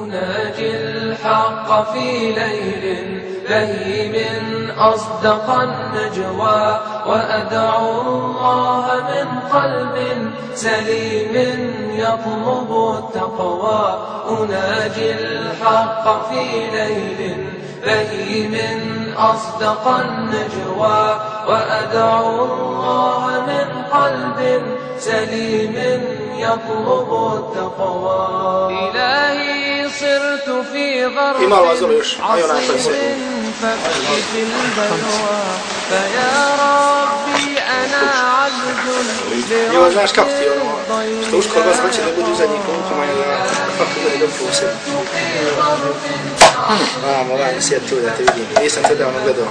أناجي الحق في ليل بهيم أصدق النجوى وأدعو الله من قلب سليم يطلب التقوى أناجي الحق في ليل بهيم أصدق النجوى وأدعو الله من قلب سليم يطلب التقوى إلهي صرت في غرب عصيب فبكت البلوى فيا ربي أنا عبد Evo, znaš kako ti ono, što uskoro vas hoće da budu zadnji koliko manje da fakat bude dobro u sebi. Vamo, vamo, sjed tu da te vidim. Nisam te davno gledao.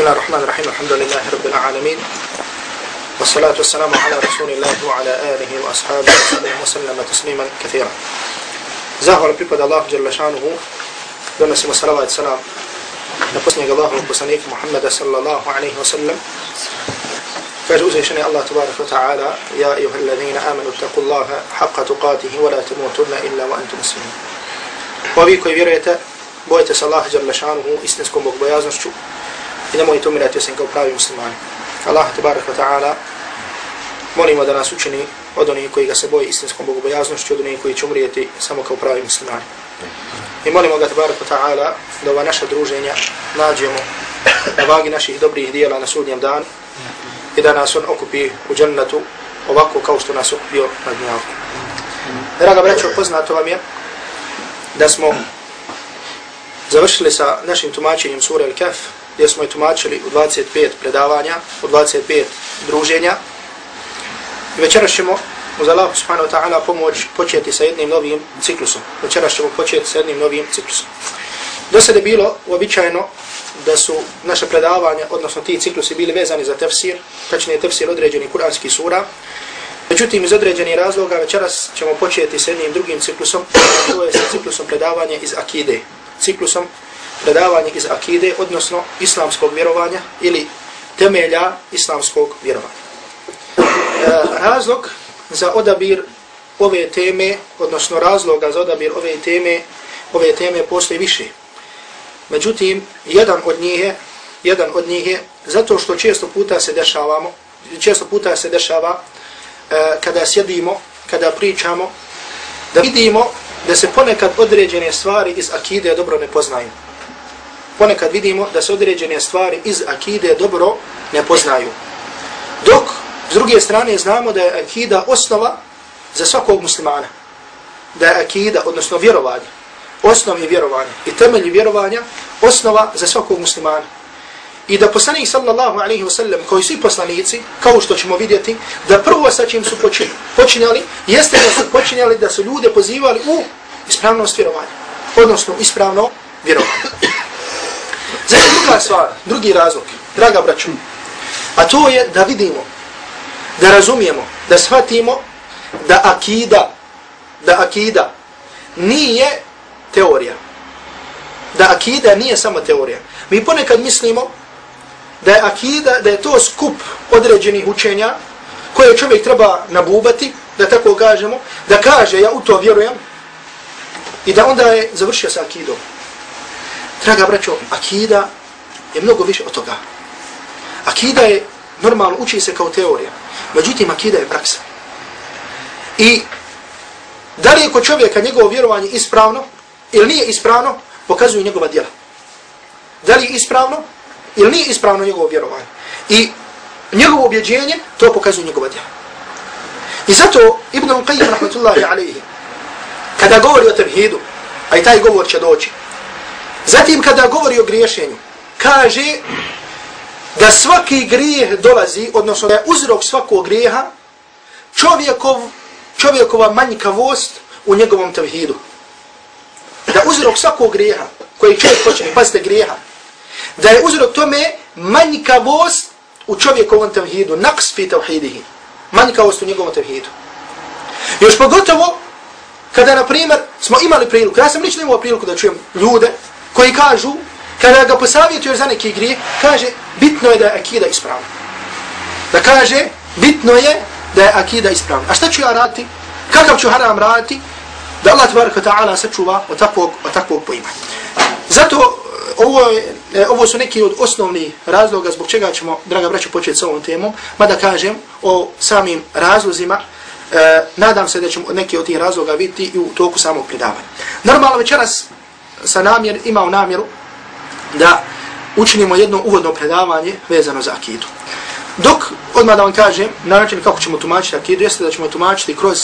بسم الله الرحمن الرحيم. الحمد لله رب العالمين. والصلاة والسلام على رسول الله وعلى آله وأصحابه وسلم تسليما كثيرا. زاهو على بيبد الله جل شانه دون اسم صلى الله عليه وسلم نفسني الله محمد صلى الله عليه وسلم فأجوز إشني الله تبارك وتعالى يا أيها الذين آمنوا اتقوا الله حق تقاته ولا تموتن إلا وأنتم مسلمين وبيكو يبيريت بويت الله جل شانه استنسكم بقبيازنشو i nemojte umirati osim kao pravi muslimani. Allah tabarak wa ta'ala molimo da nas učini od onih koji ga se boje istinskom bogobojaznošću, od onih koji će umrijeti samo kao pravi muslimani. I molimo ga tabaraka ta'ala da ova naša druženja nađemo na vagi naših dobrih dijela na sudnjem danu i da nas on okupi u džennetu ovako kao što nas okupio na dnjavku. Draga braćo, poznato vam je da smo završili sa našim tumačenjem sura Al-Kaf, gdje smo je tumačili u 25 predavanja, u 25 druženja, I večeras ćemo uz Allah subhanahu wa ta'ala pomoć početi sa jednim novim ciklusom. Večeras ćemo početi sa jednim novim ciklusom. Do sada je bilo uobičajeno da su naše predavanja, odnosno ti ciklusi bili vezani za tefsir, tačnije tefsir određeni kuranski sura. Međutim, iz određenih razloga večeras ćemo početi sa jednim drugim ciklusom, to je sa ciklusom predavanja iz akide. Ciklusom predavanje iz akide, odnosno islamskog vjerovanja ili temelja islamskog vjerovanja. E, razlog za odabir ove teme, odnosno razloga za odabir ove teme, ove teme postoji više. Međutim, jedan od njih je, jedan od njih je, zato što često puta se dešavamo, često puta se dešava e, kada sjedimo, kada pričamo, da vidimo da se ponekad određene stvari iz akide dobro ne poznaju. Ponekad vidimo da se određene stvari iz akide dobro ne poznaju. Dok S druge strane znamo da je akida osnova za svakog muslimana. Da je akida, odnosno vjerovanje, osnovi vjerovanja i temelji vjerovanja, osnova za svakog muslimana. I da poslanik sallallahu alaihi wa sallam, koji svi poslanici, kao što ćemo vidjeti, da prvo sa čim su počinjali, jeste da su počinjali da su ljude pozivali u ispravnost vjerovanja. Odnosno ispravno vjerovanje. Zatim druga stvar, drugi razlog, draga braću, a to je da vidimo da razumijemo, da shvatimo da akida, da akida nije teorija. Da akida nije samo teorija. Mi ponekad mislimo da je akida, da je to skup određenih učenja koje čovjek treba nabubati, da tako kažemo, da kaže ja u to vjerujem i da onda je završio sa akidom. Draga braćo, akida je mnogo više od toga. Akida je normalno uči se kao teorija. Međutim, akida je praksa. I da li je kod čovjeka njegovo vjerovanje ispravno ili nije ispravno, pokazuju njegova djela. Da li je ispravno ili nije ispravno njegovo vjerovanje. I njegovo objeđenje, to pokazuju njegova djela. I zato Ibn Al-Qayyim, rahmatullahi alaihi, kada govori o tevhidu, a i taj govor će doći, zatim kada govori o griješenju, kaže da svaki grijeh dolazi, odnosno da je uzrok svakog grijeha čovjekov, čovjekova manjkavost u njegovom tevhidu. Da uzrok svakog grijeha koji čovjek počne, pazite grijeha, da je uzrok tome manjkavost u čovjekovom tevhidu, naks fi tevhidihi, manjkavost u njegovom tevhidu. Još pogotovo kada, na primjer, smo imali priliku, ja sam lično imao priliku da čujem ljude koji kažu kada ga posavjetuješ za neki grije, kaže, bitno je da je akida ispravna. Da kaže, bitno je da je akida ispravna. A šta ću ja raditi? Kakav ću haram raditi? Da Allah tbaraka ta'ala sačuva od takvog, od takvog poimanja. Zato e, ovo, je, e, ovo su neki od osnovnih razloga zbog čega ćemo, draga braća, početi s ovom temom, mada kažem o samim razlozima, e, nadam se da ćemo neki od tih razloga vidjeti i u toku samog predavanja. Normalno večeras sa namjer, imao namjeru da učinimo jedno uvodno predavanje vezano za akidu. Dok, odmah da vam kažem, način kako ćemo tumačiti akidu, jeste da ćemo tumačiti kroz,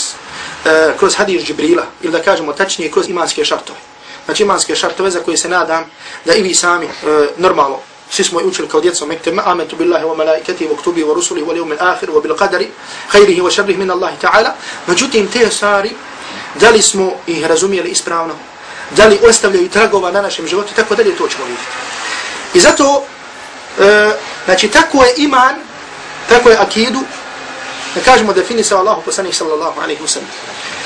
e, kroz hadis Džibrila, ili da kažemo tačnije kroz imanske šartove. Znači imanske šartove za koje se nadam da i vi sami e, normalno svi smo učili kao djeca u ma ametu billahi wa malaikati wa kutubi wa rusuli wa liyum al-akhir wa bil qadari khairihi wa sharrihi min Allahi ta'ala međutim te stvari da li smo ih razumijeli ispravno da li ostavljaju tragova na našem životu tako dalje to ćemo vidjeti i zato e, znači tako je iman tako je akidu da kažemo definisao Allahu poslanih sallallahu alaihi wa sallam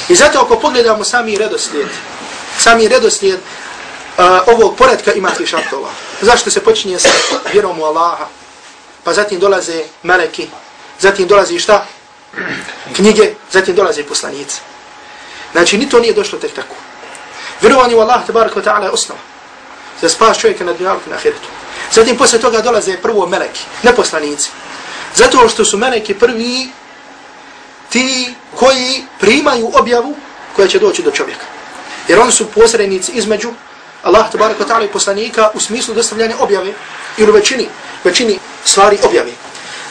i zato ako pogledamo sami redoslijed sami redoslijed uh, ovog poredka imanskih šartova. Zašto se počinje sa vjerom u Allaha? Pa zatim dolaze meleki, zatim dolazi šta? Knjige, zatim dolaze poslanice. Znači, ni to nije došlo tek tako. Vjerovanje u Allah tabarak wa ta'ala, je osnova. Za spas čovjeka na dunjalku na ahiretu. Zatim posle toga dolaze prvo meleki, ne poslanici. Zato što su meleki prvi ti koji primaju objavu koja će doći do čovjeka. Jer oni su posrednici između Allah tabaraka ta'ala i poslanika u smislu dostavljanja objave i u većini, većini stvari objave.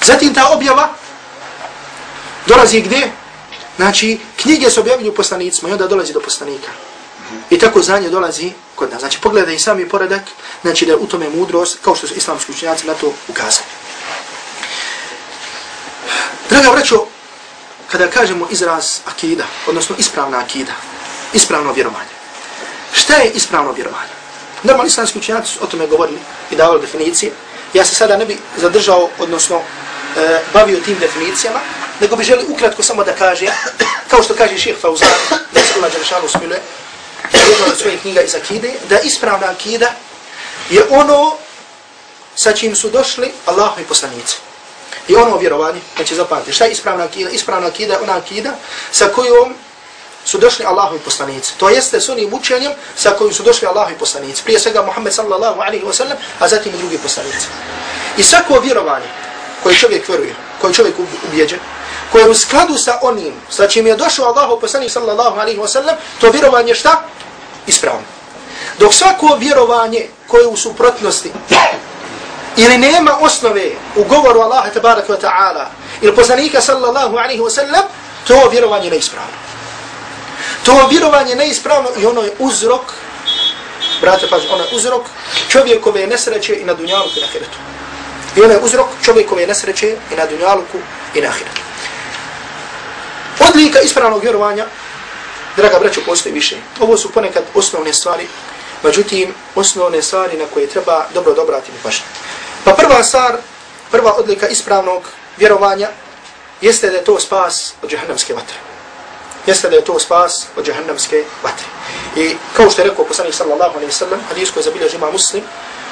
Zatim ta objava dolazi gdje? Znači, knjige se objavljuju poslanicima i onda dolazi do poslanika. I tako znanje dolazi kod nas. Znači, pogledaj i sami poredak, znači da je u tome mudrost, kao što su islamski učenjaci na to ukazali. Draga vraćo, kada kažemo izraz akida, odnosno ispravna akida, ispravno vjerovanje. Šta je ispravno vjerovanje? Normalni islamski učenjaci su o tome govorili i davali definicije. Ja se sada ne bi zadržao, odnosno e, bavio tim definicijama, nego bi želi ukratko samo da kaže, kao što kaže šeheh Fauzan, da se Allah Đelešanu smiluje, jedna od svojih knjiga iz akide, da ispravna akida je ono sa čim su došli Allahovi i poslanici. I ono vjerovanje, znači zapamati, šta je ispravna akida? Ispravna akida je ona akida sa kojom su došli Allahovi poslanici. To jeste s onim učenjem sa kojim su došli Allahovi poslanici. Prije svega Muhammed sallallahu alaihi wa sallam, a zatim i drugi poslanici. I svako vjerovanje koje čovjek vjeruje, koje čovjek ubijeđen, koje je u skladu sa onim sa čim je došao Allah poslanik sallallahu alaihi wasallam, to vjerovanje šta? Ispravno. Dok svako vjerovanje koje je u suprotnosti ili nema osnove u govoru Allaha tabaraka wa ta'ala ili poslanika sallallahu alaihi wasallam, to vjerovanje neispravno. To vjerovanje neispravno i ono je uzrok, brate pazi, ono je uzrok čovjekove nesreće i na dunjaluku i na ahiretu. I ono je uzrok čovjekove nesreće i na dunjaluku i na ahiretu. Odlika ispravnog vjerovanja, draga braćo, postoji više. Ovo su ponekad osnovne stvari, međutim, osnovne stvari na koje treba dobro dobrati mi pažnje. Pa prva stvar, prva odlika ispravnog vjerovanja, jeste da je to spas od džahannamske vatre jeste da je to spas od džahannamske vatre. I kao što je rekao poslanik sallallahu alaihi sallam, hadis koji zabilježi ima muslim,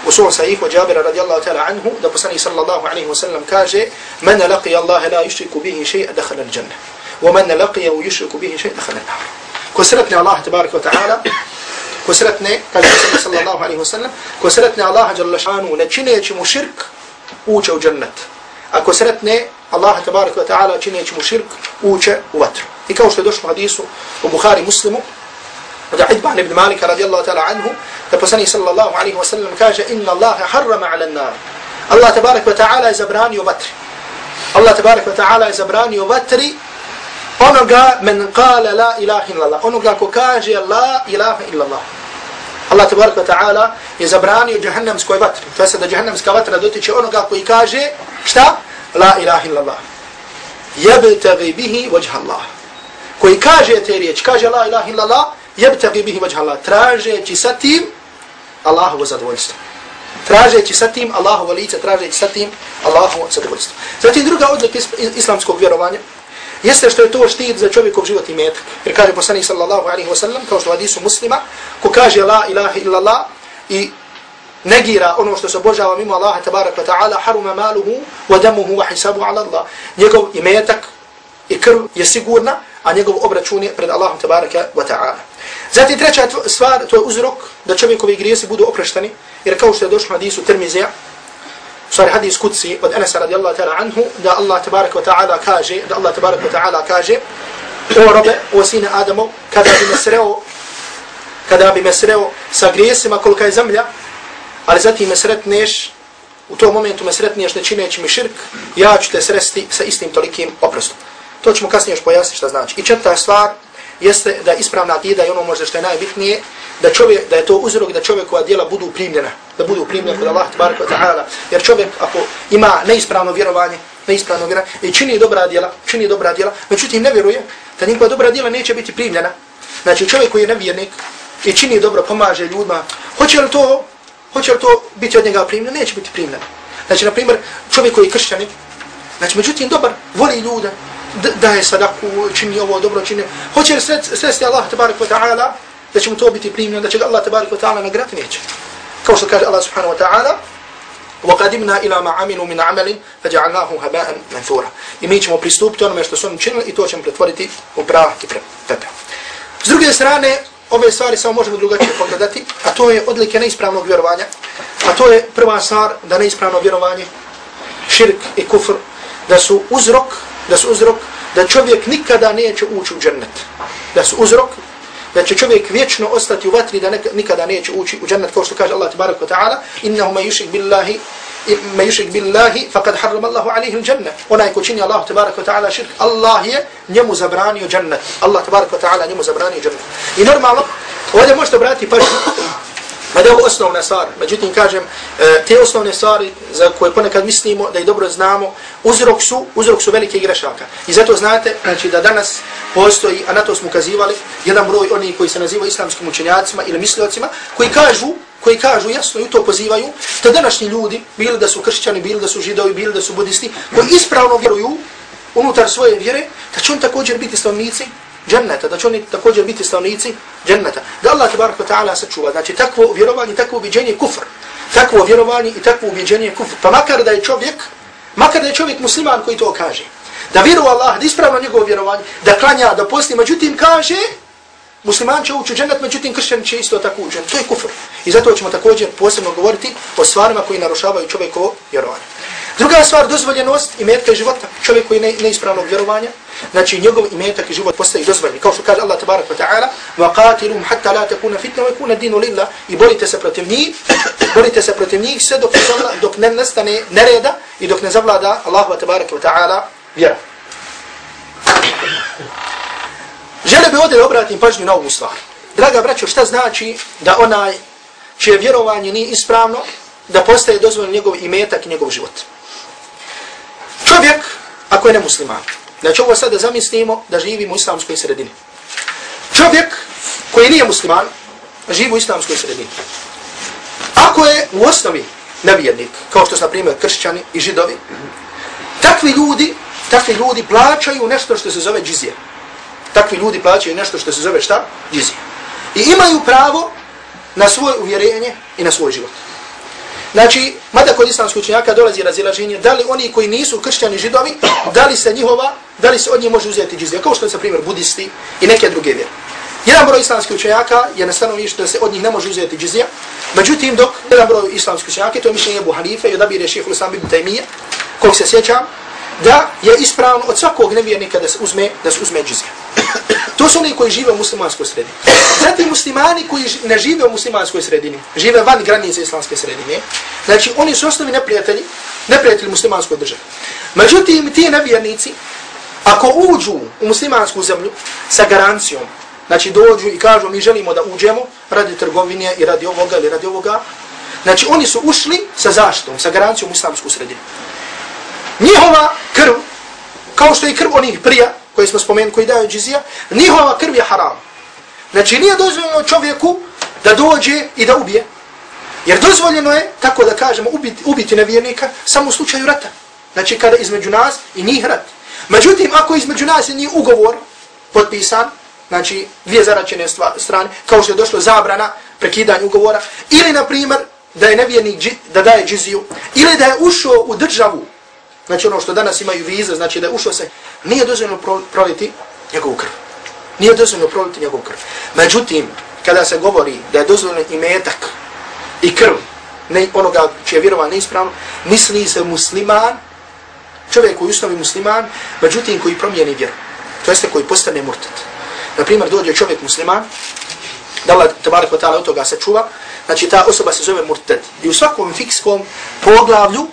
u svom sahih od Jabira radijallahu ta'ala anhu, da poslanik sallallahu alaihi sallam kaže, men laqi Allah la yushriku bihi še'a dakhala al-janna. ومن لقيه يشرك به شيء دخل النار كسرتني الله تبارك وتعالى. كسرتني قال صلى الله عليه وسلم كسرتني الله جل شانه. نتشيني يشمو شرك وجه وجنة أكسرتني الله تبارك وتعالى نتشيني يشمو شرك وجه وتر. يكاوش تدوش حديثه البخاري مسلم وجاء عبان بن مالك رضي الله تعالى عنه. تبسني صلى الله عليه وسلم كاجة إن الله حرم على النار. الله تبارك وتعالى إذا براني وبتري. الله تبارك وتعالى إذا براني وبتري onoga men kale la ilaha illallah. Onoga ko kaže la ilaha illallah. Allah tabaraka ta'ala je zabranio jahannamskoj vatri. To je da jahannamska vatra dotiče onoga koji kaže šta? La ilaha illallah. Jebtagi bihi vajha Allah koji kaže te riječ, kaže la ilaha illallah, jebtagi bihi vajha Allah, tražeći sa tim Allahovo zadovoljstvo. Tražeći sa tim Allahovo lice, tražeći sa tim Allahovo zadovoljstvo. Zatim druga odlika islamskog vjerovanja, jeste što je to štit za čovjekov život i metak. Jer kaže poslanik sallallahu alaihi wa sallam, kao što hadisu muslima, ko kaže la ilaha illa Allah i negira ono što se obožava mimo Allaha tabaraka wa ta'ala, haruma maluhu wa damuhu wa hisabu ala Allah. Njegov imetak i krv je sigurna, a njegov obračun je pred Allahom tabaraka wa ta'ala. Zatim treća stvar, to je uzrok da čovjekovi grijesi budu opreštani, jer kao što je došlo hadisu Tirmizija, stvari hadis kutsi od Anasa radijallahu ta'ala anhu, da Allah tabaraka wa ta'ala kaže, da Allah tabaraka wa ta'ala kaže, o robe, o sine Adamo, kada bi me sreo, kada bi me sreo sa grijesima kolika je zemlja, ali zatim me sretneš, u tom momentu me sretneš ne čineći mi širk, ja ću te sresti sa istim tolikim oprostom. To ćemo kasnije još pojasniti šta znači. I četvrta stvar jeste da ispravna akida i ono možda što je najbitnije, da čovjek da je to uzrok da čovjekova djela budu primljena, da budu primljena kod Allah tabaraka ta'ala. Jer čovjek ako ima neispravno vjerovanje, neispravno vjerovanje i čini dobra djela, čini dobra djela, međutim ne vjeruje da njegova dobra djela neće biti primljena. Znači čovjek koji je nevjernik i čini dobro, pomaže ljudima, hoće li to, hoće li to biti od njega primljeno? Neće biti primljeno. Znači, na primjer, čovjek koji je kršćanik, znači, međutim, dobar, voli ljude, daje sadaku, čini ovo dobro, čini... Hoće li svesti Allah, tabarik wa ta'ala, da će mu to biti primljeno, da će ga Allah, tabarik wa ta'ala, nagrati? Neće. Kao što kaže Allah, subhanahu wa ta'ala, وقدمنا الى ما عملوا من عمل فجعلناه هباء منثورا i mi ćemo pristupiti onome što su oni činili i to ćemo pretvoriti u prah i pepeo. S druge strane, ove stvari samo možemo drugačije pogledati, a to je odlike neispravnog vjerovanja, a to je prva stvar da neispravno vjerovanje, širk i kufr, da su uzrok, da su uzrok da čovjek nikada neće ući u džennet. Da su uzrok da će čovjek vječno ostati u vatri da nikada neće ući u džennet, kao što kaže Allah tabaraka wa ta'ala, innahu ma yushrik billahi ma yushrik billahi faqad harrama Allahu alayhi al-janna. Onaj ko čini Allah tebaraka taala širk, Allah je njemu zabranio džennet. Allah tebaraka taala njemu zabranio džennet. I normalno, ovdje možete brati pažnju Ma da je ovo osnovna stvar, međutim kažem, e, te osnovne stvari za koje ponekad mislimo da i dobro znamo, uzrok su, uzrok su velike grešaka. I zato znate, znači da danas postoji, a na to smo ukazivali, jedan broj onih koji se nazivaju islamskim učenjacima ili misliocima, koji kažu, koji kažu jasno i to pozivaju, da današnji ljudi, bili da su kršćani, bili da su židovi, bili da su budisti, koji ispravno vjeruju unutar svoje vjere, da će on također biti stavnici dženneta, da će oni također biti stavnici dženneta. Da Allah tabaraka ta'ala sačuva. Znači takvo vjerovanje, takvo ubiđenje je kufr. Takvo vjerovanje i takvo ubiđenje je kufr. Pa makar da je čovjek, makar da je čovjek musliman koji to kaže, da vjeruje Allah, da ispravno njegovo vjerovanje, da klanja, da posti, međutim kaže, musliman će ući u džennet, međutim kršćan će isto tako ući To je kufr. I zato ćemo također posebno govoriti o stvarima koji narušavaju čovjekovo vjerovanje. Druga stvar, dozvoljenost imetka i života. Čovjek koji ne, neispravnog vjerovanja, znači njegov imetak i život postaje dozvoljeni. Kao što kaže Allah tabarak wa ta'ala, وَقَاتِلُمْ حَتَّى لَا تَكُونَ فِتْنَ وَيْكُونَ دِينُ لِلَّهِ I borite se protiv njih, borite se protiv njih sve dok, dok ne nastane nereda i dok ne zavlada Allah tabarak wa ta'ala vjera. Žele bi ovdje obratim pažnju na ovu stvar. Draga braćo, šta znači da onaj čije vjerovanje nije ispravno, da postaje dozvoljeno njegov imetak i njegov život? Čovjek, ako je nemusliman, znači ovo sada zamislimo da živimo u islamskoj sredini. Čovjek koji nije musliman, živi u islamskoj sredini. Ako je u osnovi nevjernik, kao što su na primjer kršćani i židovi, takvi ljudi, takvi ljudi plaćaju nešto što se zove džizije. Takvi ljudi plaćaju nešto što se zove šta? Džizije. I imaju pravo na svoje uvjerenje i na svoj život. Znači, mada kod islamskih učenjaka dolazi razilaženje, da li oni koji nisu kršćani židovi, da li se njihova, da li se od njih može uzeti džizija, kao što je, primjer, budisti i neke druge vjere. Jedan broj islamskih učenjaka je na stanovištu da se od njih ne može uzeti džizija, međutim, dok jedan broj islamskih učenjaka, to je mišljenje Ebu Hanife i odabire šehe šehehu Islam ibn Taymiye, kog se sjećam, da je ispravno od svakog nevjernika da se uzme, da se uzme džizija. To su oni koji žive u muslimanskoj sredini. Zatim muslimani koji ne žive u muslimanskoj sredini, žive van granice islamske sredine, znači oni su osnovi neprijatelji, neprijatelji muslimanskoj državi. Međutim, ti nevjernici, ako uđu u muslimansku zemlju sa garancijom, znači dođu i kažu mi želimo da uđemo radi trgovine i radi ovoga ili radi ovoga, znači oni su ušli sa zaštitom, sa garancijom u islamsku sredinu. Njihova krv, kao što je krv onih prija, koji smo spomenuli, koji daju džizija, njihova krv je haram. Znači nije dozvoljeno čovjeku da dođe i da ubije. Jer dozvoljeno je, tako da kažemo, ubiti, ubiti nevjernika samo u slučaju rata. Znači kada između nas i njih rat. Međutim, ako između nas i njih ugovor potpisan, znači dvije zaračene strane, kao što je došlo zabrana, prekidanja ugovora, ili na primjer da je nevjernik da daje džiziju, ili da je ušao u državu, znači ono što danas imaju vize, znači da je ušao se, nije dozvoljeno proliti njegovu krv. Nije dozvoljeno proliti njegovu krv. Međutim, kada se govori da je dozvoljeno i metak i krv, ne onoga čije je vjerovan neispravno, misli se musliman, čovjek koji ustavi musliman, međutim koji promijeni vjeru. To jeste koji postane murtad. Naprimjer, dođe čovjek musliman, da Allah tabarik wa ta'ala od toga se čuva, znači ta osoba se zove murtad. I u svakom fikskom poglavlju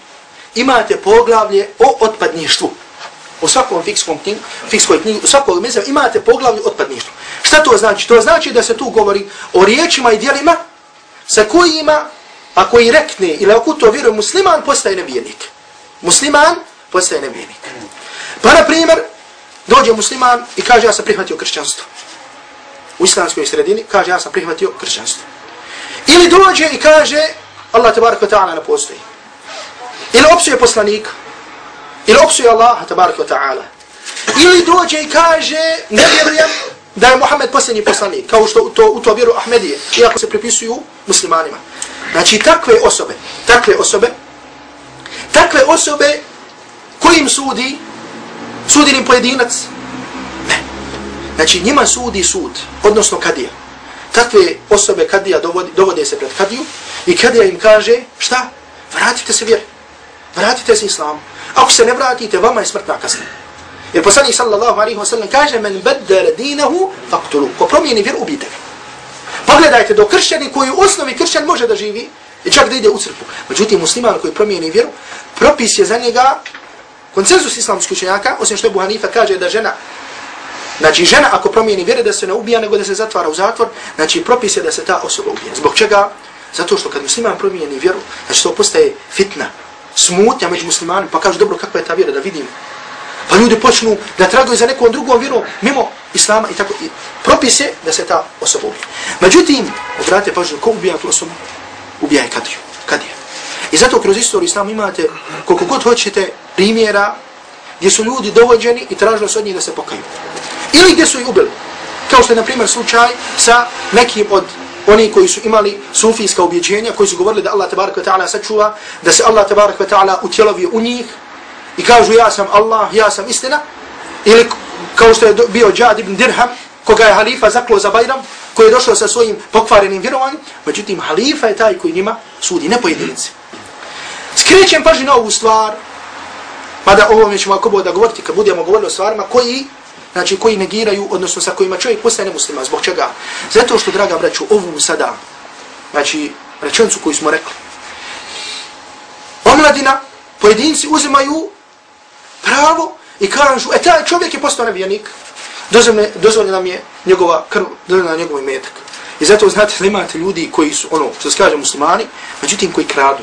imate poglavlje o otpadništvu. U svakom fikskom knjigu, fikskoj knjigu, u svakom mezem imate poglavlje o otpadništvu. Šta to znači? To znači da se tu govori o riječima i dijelima sa kojima, ako i rekne ili ako to vjeruje musliman, postaje nevjernik. Musliman postaje nevjernik. Pa na primjer, dođe musliman i kaže ja sam prihvatio kršćanstvo. U islamskoj sredini kaže ja sam prihvatio kršćanstvo. Ili dođe i kaže Allah tabarak wa ta'ala ne postoji. Ili opsuje poslanika. Ili opsuje Allah tabaraka wa ta'ala. Ili dođe i kaže ne vjerujem da je Muhammed posljednji poslanik. Kao što to, u to vjeru Ahmedije. Iako se pripisuju muslimanima. Znači takve osobe, takve osobe, takve osobe kojim sudi, sudi im pojedinac? Ne. Znači njima sudi sud, odnosno kadija. Takve osobe kadija dovodi, dovode se pred kadiju i kadija im kaže, šta? Vratite se vjeri. Vratite se islamu. Ako se ne vratite, vama je smrtna kazna. Jer poslani sallallahu alaihi wa sallam kaže, men beddele dinahu faktulu. Ko promijeni vjer, ubijte ga. Pogledajte, do kršćani koji u osnovi kršćan može da živi, i čak da ide u crpu. Međutim, musliman koji promijeni vjeru, propis je za njega koncenzus islamskih učenjaka, osim što je Buhanifa kaže da žena, znači žena ako promijeni vjeru da se ne ubija, nego da se zatvara u zatvor, znači propis je da se ta osoba ubije. Zbog čega? Zato što kad musliman promijeni vjeru, znači to postaje fitna, smutnja među muslimanima, pa kažu dobro kakva je ta vjera da vidimo. Pa ljudi počnu da tragaju za nekom drugom vjerom mimo islama i tako. I propis je da se ta osoba ubije. Međutim, obratite pažnju, ko ubija tu osobu? Ubija je kadiju. Kadija. I zato kroz istoriju islama imate koliko god hoćete primjera gdje su ljudi dovođeni i tražili se od njih da se pokaju. Ili gdje su ih ubili. Kao što je, na primjer, slučaj sa nekim od oni koji su imali sufijska objeđenja, koji su govorili da Allah tabaraka wa ta'ala sačuva, da se Allah tabaraka wa ta'ala utjelovio u njih i kažu ja sam Allah, ja sam istina, ili kao što je bio Džad ibn Dirham, koga je halifa zaklo za Bajram, koji je došao sa svojim pokvarenim vjerovanjem, međutim halifa je taj koji njima sudi, ne pojedinici. Skrećem pažnju na ovu stvar, mada ovo mi ćemo ako bude govoriti, kad budemo govorili o stvarima koji, znači koji negiraju, odnosno sa kojima čovjek postaje musliman. Zbog čega? Zato što, draga braću, ovu sada, znači rečencu koju smo rekli, omladina, pojedinci uzimaju pravo i kažu, e taj čovjek je postao nevjernik, dozvoljeno nam je njegova krv, dozvoljeno nam njegov imetak. I zato znate da imate ljudi koji su, ono, što se kaže muslimani, međutim koji kradu.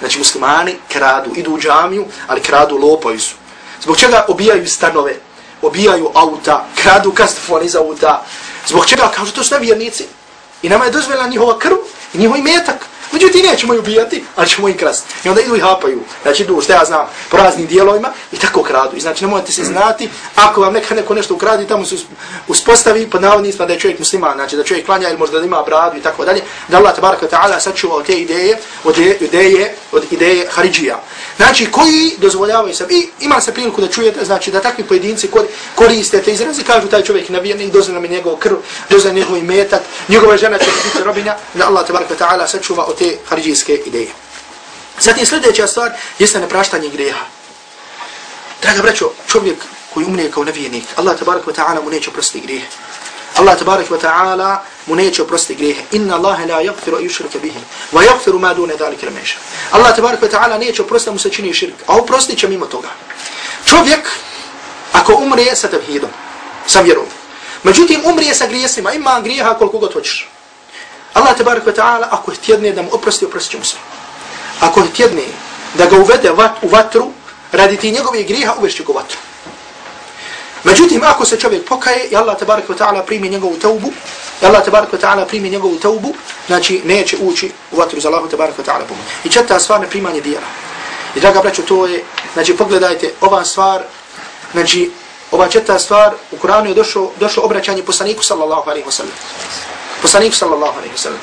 Znači muslimani kradu, idu u džamiju, ali kradu lopaju su. Zbog čega obijaju stanove, obijaju auta, kradu kastofon iz auta. Zbog čega, Kažu, to su nevjernici. I nama je dozvoljena njihova krv i njihov imetak. Međutim, nećemo ju ubijati, ali ćemo ih krasti. I onda idu i hapaju. Znači, idu, što ja znam, po raznim dijelovima i tako kradu. I znači, ne možete se znati, ako vam neka neko nešto ukradi, tamo se uspostavi pod navodnicima da je čovjek musliman, znači da čovjek klanja ili možda da ima bradu i tako dalje, da Allah tabaraka ta'ala sačuva te ideje, od ideje, od ideje Haridžija. Znači, koji dozvoljavaju se, i ima se priliku da čujete, znači, da takvi pojedinci koriste te izraze, kažu taj čovjek navijenik, dozvoljeno mi njegov krv, dozvoljeno njegov imetak, njegova žena će biti robinja, da Allah tabaraka ta'ala sačuva od te haridžijske ideje. Zatim sljedeća stvar jeste nepraštanje grijeha. Draga braćo, čovjek koji umre kao nevijenik, Allah tabarak wa ta'ala mu neće prosti grijehe. Allah tabarak wa ta'ala mu neće oprostiti grijehe. Inna Allahe la yagfiru i yushrika bihim. Wa yagfiru ma dune dhalike rameša. Allah tabarak wa ta'ala neće oprostiti mu se čini širk. A oprostit će mimo toga. Čovjek, ako umre sa tevhidom, sa vjerom, međutim umre sa grijesima, ima grijeha koliko god hoćeš. Allah te barak wa ta'ala, ako je tjedne da mu oprosti, oprostit će mu sve. Ako je tjedne da ga uvede vat, u vatru, radi ti njegove griha, uvešće ga u vatru. Međutim, ako se čovjek pokaje i Allah te barak wa ta'ala primi njegovu taubu, i Allah te barak wa ta'ala primi njegovu taubu, znači neće ući u vatru za Allah te barak wa ta'ala pomoć. I četa stvar neprimanje dijela. I draga braćo, to je, znači pogledajte, ova stvar, znači ova četa stvar, u Kuranu je došlo, došlo obraćanje poslaniku sallallahu alaihi wa sallam poslanik sallallahu alejhi ve sellem.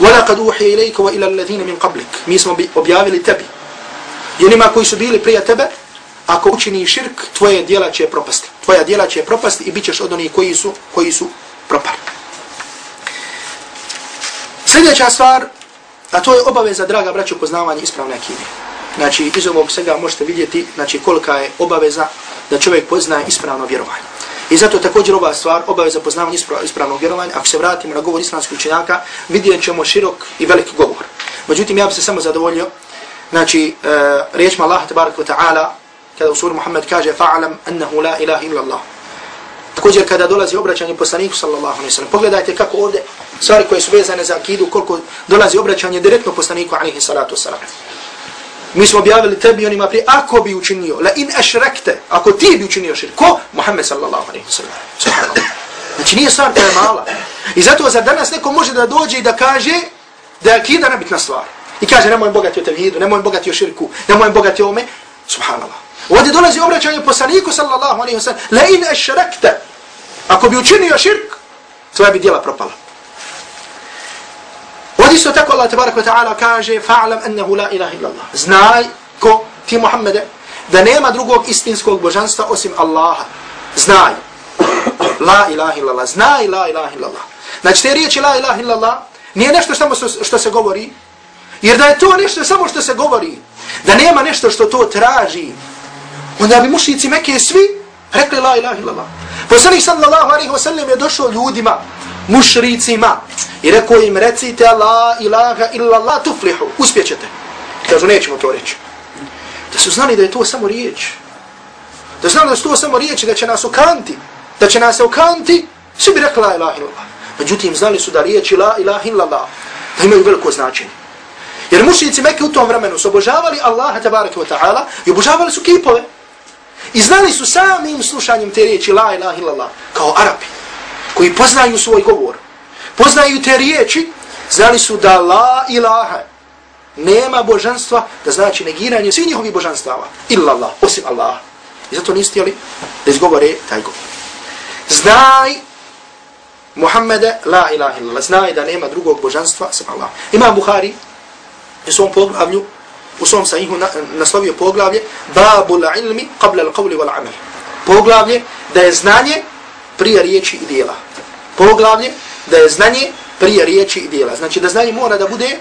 وَلَقَدْ أُوحِيَ إِلَيْكَ وَإِلَى الَّذِينَ مِنْ قَبْلِكَ Mi smo objavili tebi. I onima koji su bili prije tebe, ako učini širk, tvoje djela će propasti. Tvoja djela će propasti i bit ćeš od onih koji su, koji su propali. Sljedeća stvar, a to je obaveza, draga braću, poznavanje ispravne akide. Znači, iz ovog svega možete vidjeti znači, kolika je obaveza da čovjek poznaje ispravno vjerovanje. I zato također ova stvar, obaveza poznavanja ispravnog vjerovanja, ako se vratimo na govor islamskih učenjaka, vidjet ćemo širok i velik govor. Međutim, ja bi se samo zadovoljio, znači, uh, riječima Allah, tabaraka wa ta'ala, kada u suri Muhammed kaže, fa'alam annahu la ilaha illa Allah. Također kada dolazi obraćanje poslaniku sallallahu alejhi ve sellem pogledajte kako ovdje stvari koje su vezane za akidu koliko dolazi obraćanje direktno poslaniku alejhi salatu vesselam mi smo objavili tebi onima prije ako bi učinio la in ashrakte ako ti bi učinio širk ko Muhammed sallallahu alejhi ve sellem znači nije stvar koja je mala i zato za danas neko može da dođe i da kaže da je akida nebitna stvar i kaže nemoj bogati o tevhidu nemoj bogati o širku nemoj bogati o ome subhanallah Ovdje dolazi obraćanje poslaniku sallallahu alaihi wa sallam. La in ešrekte. Ako bi učinio širk, tvoja bi djela propala. Od isto tako Allah tabaraka wa ta'ala kaže fa'alam ennehu la ilaha illallah. Znaj ko ti Muhammede da nema drugog istinskog božanstva osim Allaha. Znaj. La ilaha illallah. Znaj la ilaha illallah. Znači te riječi la ilaha illallah nije nešto samo što se govori. Jer da je to nešto samo što se govori, da nema nešto što to traži, onda bi mušnici Mekke svi rekli la ilaha illallah. Poslanik sallallahu alaihi wa sallam je došao ljudima, mušricima, i rekao im recite la ilaha illallah tuflihu, uspjećete. Kažu nećemo to reći. Da su znali da je to samo riječ. Da znali da su to samo riječ, da će nas okanti, da će nas okanti, svi bi rekli la ilaha illallah. Međutim, znali su da riječi la ilaha illallah, da imaju veliko značenje. Jer mušnici Mekke u tom vremenu su obožavali Allaha tabaraka wa ta'ala i obožavali su kipove. I znali su samim slušanjem te riječi la ilaha illallah, kao Arapi, koji poznaju svoj govor, poznaju te riječi, znali su da la ilaha nema božanstva, da znači negiranje svih njihovih božanstava, illallah, osim Allah. I zato nisu htjeli da izgovore taj govor. Znaj Muhammede la ilaha illallah, znaj da nema drugog božanstva, osim Allah. Imam Buhari, u svom poglavlju, u svom sahihu naslovio poglavlje Babul ilmi qabla al-qawli wal amal. Poglavlje da je znanje prije riječi i djela. Poglavlje da je znanje prije riječi i djela. Znači da znanje mora da bude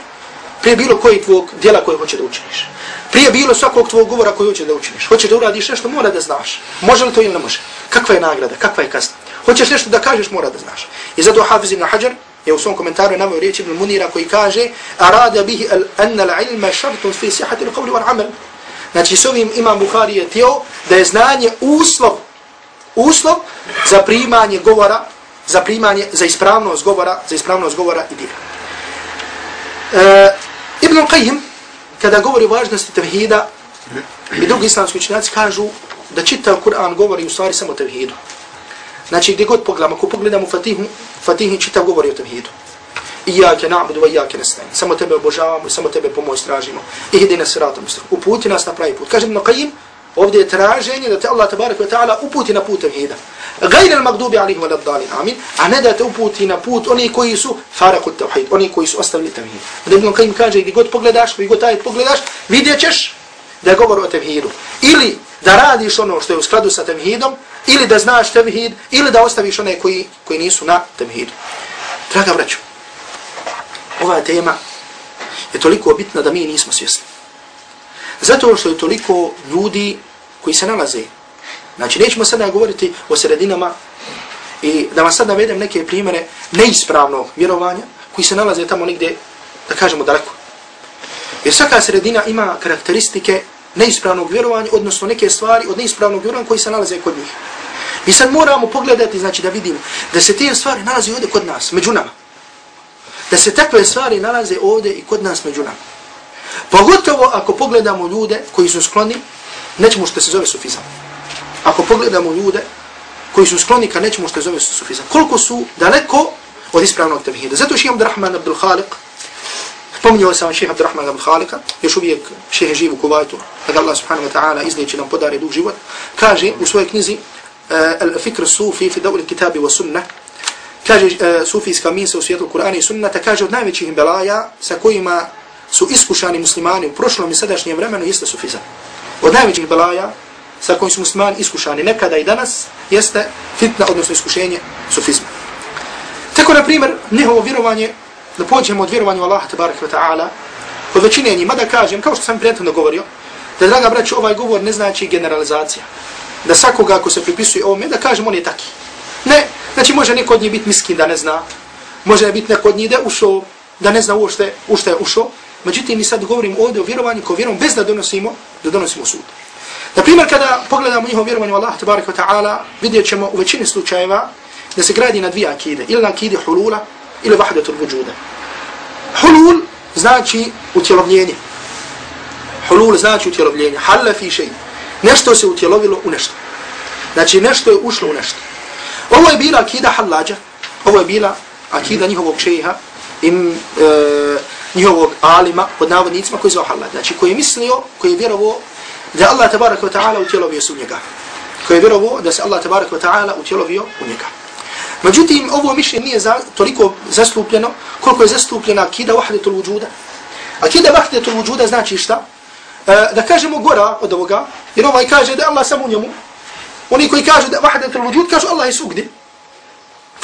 prije bilo koji tvog djela koje hoće da učiniš. Prije bilo svakog tvog govora koji hoće da učiniš. Hoće da uradiš nešto, mora da znaš. Može li to ili ne može? Kakva je nagrada? Kakva je kazna? Hoćeš nešto da kažeš, mora da znaš. I zato Hafiz ibn Hajar je u svom komentaru navio riječ Ibn Munira koji kaže arada bihi anna al-ilma shartun fi sihhati al-qawli wal-amal. Znači s ovim imam Bukhari je tijel da je znanje uslov uslov za primanje govora, za primanje, za ispravnost govora, za ispravnost govora i dira. E, Ibn Qayyim, kada govori o važnosti tevhida, i drugi islamski učinjaci kažu da čitav Kur'an govori u stvari samo tevhidu. Znači gdje god pogledamo, ako pogledamo Fatihu, Fatihi čitav govori o tevhidu. Iyake na'budu wa iyake nasta'in. Samo tebe obožavamo, samo tebe pomoć tražimo. Ihdina siratal mustaqim. Uputi nas na pravi put. Kaže Ibn Qayyim, ovdje je traženje da te Allah tabarak wa ta'ala uputi na put tevhida. Gajr al-magdubi alihim wa labdalin. Amin. A ne da te uputi na put oni koji su faraku tevhid, oni koji su ostavili tevhid. Da Ibn Qayyim kaže, gdje god pogledaš, gdje god taj pogledaš, vidjet ćeš da govor o tevhidu. Ili da radiš ono što je u skladu sa tevhidom, ili da znaš tevhid, ili da ostaviš one koji, koji nisu na tevhidu. Draga braću, ova tema je toliko bitna da mi nismo svjesni. Zato što je toliko ljudi koji se nalaze. Znači, nećemo sada govoriti o sredinama i da vam sad navedem neke primere neispravnog vjerovanja koji se nalaze tamo negdje, da kažemo, daleko. Jer svaka sredina ima karakteristike neispravnog vjerovanja, odnosno neke stvari od neispravnog vjerovanja koji se nalaze kod njih. Mi sad moramo pogledati, znači da vidimo da se te stvari nalaze ovdje kod nas, među nama. Da se takve stvari nalaze ovdje i kod nas među nama. Pogotovo ako pogledamo ljude koji su skloni nečemu što se zove sufizam. Ako pogledamo ljude koji su skloni ka nečemu što se zove sufizam. Koliko su daleko od ispravnog tevhida. Zato što imam Drahman Abdul Khaliq, Spominjao sam šeha Abdurrahman Abdul Khaliqa, još uvijek šeha živ u Kuvajtu, da Allah subhanahu wa ta'ala izlijeći nam podari dug život, kaže u svojoj knjizi eh, Al-Fikr Sufi fi dauli kitabi wa sunnah, kaže eh, sufijska misa u svijetu Kur'ana i sunnata, kaže od najvećih belaja sa kojima su iskušani muslimani u prošlom i sadašnjem vremenu jeste sufizam. Od najvećih belaja sa kojim su muslimani iskušani nekada i danas jeste fitna, odnosno iskušenje sufizma. Tako, na primjer, njihovo vjerovanje, da pođemo od vjerovanja u Allaha tabarak wa ta'ala, od većine njima da kažem, kao što sam prijateljno govorio, da, draga braću, ovaj govor ne znači generalizacija. Da svakoga ako se pripisuje ovome, da kažem on je taki. Ne, znači može neko od njih biti miskin da ne zna, može biti neko od njih da ušao, da ne zna ušte, ušte je ušao, međutim mi sad govorim ovdje o vjerovanju ko vjerom bez da donosimo, da donosimo sud. Na primjer, kada pogledamo njihovo vjerovanje u Allah, tabarik ta'ala, vidjet ćemo u većini slučajeva da se gradi na dvije akide, ili na akide hulula, ili vahdatul vujuda. Hulul znači utjelovljenje. Hulul znači utjelovljenje. Halla fi šeji. Nešto se utjelovilo u nešto. Znači nešto je ušlo u nešto. Ovo je bila akida hallađa. Ovo je bila akida njihovog šejiha im, e, njihovog alima pod navodnicima koji je zvao hallađa. Znači koji je mislio, koji je vjerovo da Allah tabaraka wa ta'ala utjelovio se u njega. Koji je vjerovo da se Allah tabaraka wa ta'ala utjelovio u njega. Međutim, ovo mišljenje nije za, toliko zastupljeno koliko je zastupljena akida vahdetul vujuda. Akida vahdetul vujuda znači šta? E, da kažemo gora od ovoga, jer ovaj kaže da Allah samo u njemu. Oni koji kažu da vahdetul vujud, kažu Allah je svugdje.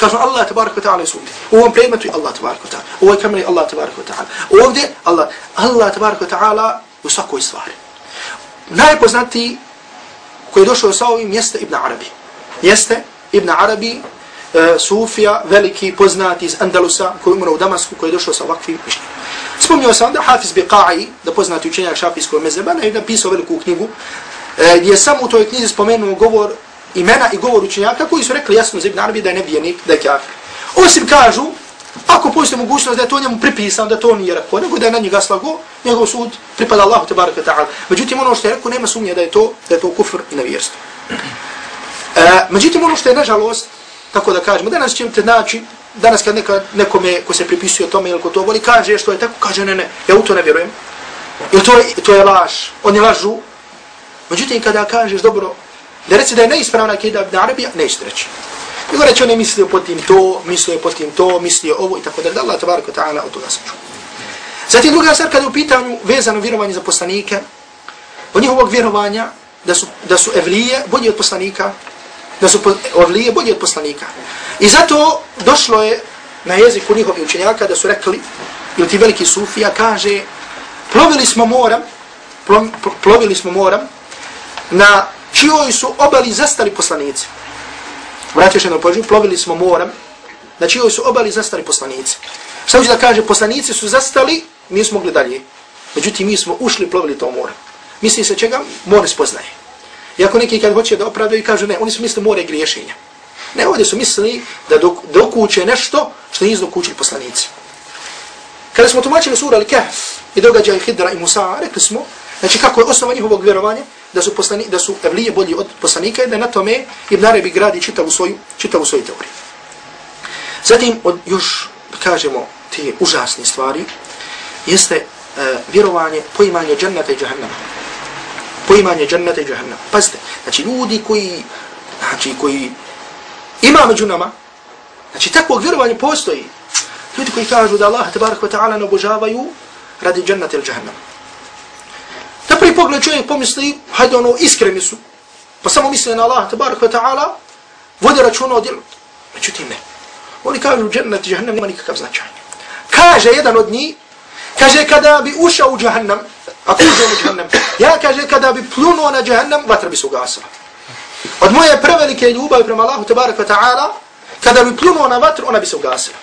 Kažu Allah tabarak wa ta'ala je sugdi. U ovom predmetu je Allah tabarak wa ta'ala. U ovoj kameri Allah tabarak wa ta'ala. Ovdje Allah, Allah tabarak wa ta'ala u svakoj stvari. Najpoznatiji koji je došao sa ovim jeste Ibn Arabi. Jeste Ibn Arabi, e, Sufija, veliki, poznati iz Andalusa, koji umro u Damasku, koji je došao sa ovakvim mišljenjem. Spomnio sam da Hafiz Biqa'i, da poznati učenjak šafijskog mezeba, je napisao veliku knjigu, e, gdje je samo u toj knjizi spomenuo govor imena i govor učenjaka, koji su rekli jasno za Ibn Arabi da je nevijenik, da je kafir. Osim kažu, ako postoji mogućnost da je to njemu pripisano, da to nije rekao, nego da je na njega slago, njegov sud pripada Allahu te baraka ta'ala. Međutim, ono što je rekao, nema sumnje da je to, da je to kufr i nevjerstvo. E, međutim, ono što je nažalost, tako da kažemo, danas ćete naći, danas kad neka, nekome ko se pripisuje tome ili ko to voli, kaže što je tako, kaže ne, ne, ja u to ne vjerujem. Jer to je, to je laž, oni lažu. Međutim, kada kažeš dobro, da reci da je neispravna akida da Arabija, nećete reći. Nego reći, on je mislio potim to, mislio je potim to, mislio ovo i tako da, Allah tabaraka ta'ala od toga saču. Zatim druga stvar, kada je u pitanju vezano vjerovanje za poslanike, od njihovog vjerovanja, da su, da su evlije bolji od poslanika, da su orlije bolji od poslanika. I zato došlo je na jeziku njihovih učenjaka da su rekli, ili ti veliki sufija kaže, plovili smo moram, plovili smo moram, na čijoj su obali zastali poslanici. Vraćaš še na pođu, plovili smo morem, na čijoj su obali zastali poslanici. Šta hoće da kaže, poslanici su zastali, mi smo mogli dalje. Međutim, mi smo ušli, plovili to more. Misli se čega? More spoznaje. Iako neki kad hoće da opravdaju, kažu ne, oni su mislili more griješenja. Ne, ovdje su mislili da dok, dokuće nešto što nisu dokućili poslanici. Kada smo tumačili sura Al-Kahf i događaj Hidra i Musa, rekli smo, znači kako je osnova njihovog vjerovanja, da su, poslani, da su evlije bolji od poslanika i da na tome Ibn Arabi gradi čitavu svoju, čitavu svoju teoriju. Zatim, od još, kažemo, te užasne stvari, jeste uh, vjerovanje, poimanje džennata i džahannama poimanje džennata i džahannama. Pazite, znači ljudi koji, znači koji ima među nama, znači takvog vjerovanja postoji. Ljudi koji kažu da Allah tabarak wa ta'ala ne obožavaju radi džennata ili džahannama. Na prvi pogled čovjek pomisli, hajde ono, iskreni su, pa samo misle na Allah tabarak wa ta'ala, vode računa o djelu. Međutim ne. Oni kažu džennet džahnem, nema nikakav značaj. Kaže jedan od njih, kaže kada bi ušao u džahnem, Ako uđe u džahnem, Ja kaže, kada bi plunuo na džahnem, vatra bi se ugasila. Od moje prevelike ljubavi prema Allahu tabarak wa ta'ala, kada bi plunuo na vatru, ona bi se ugasila.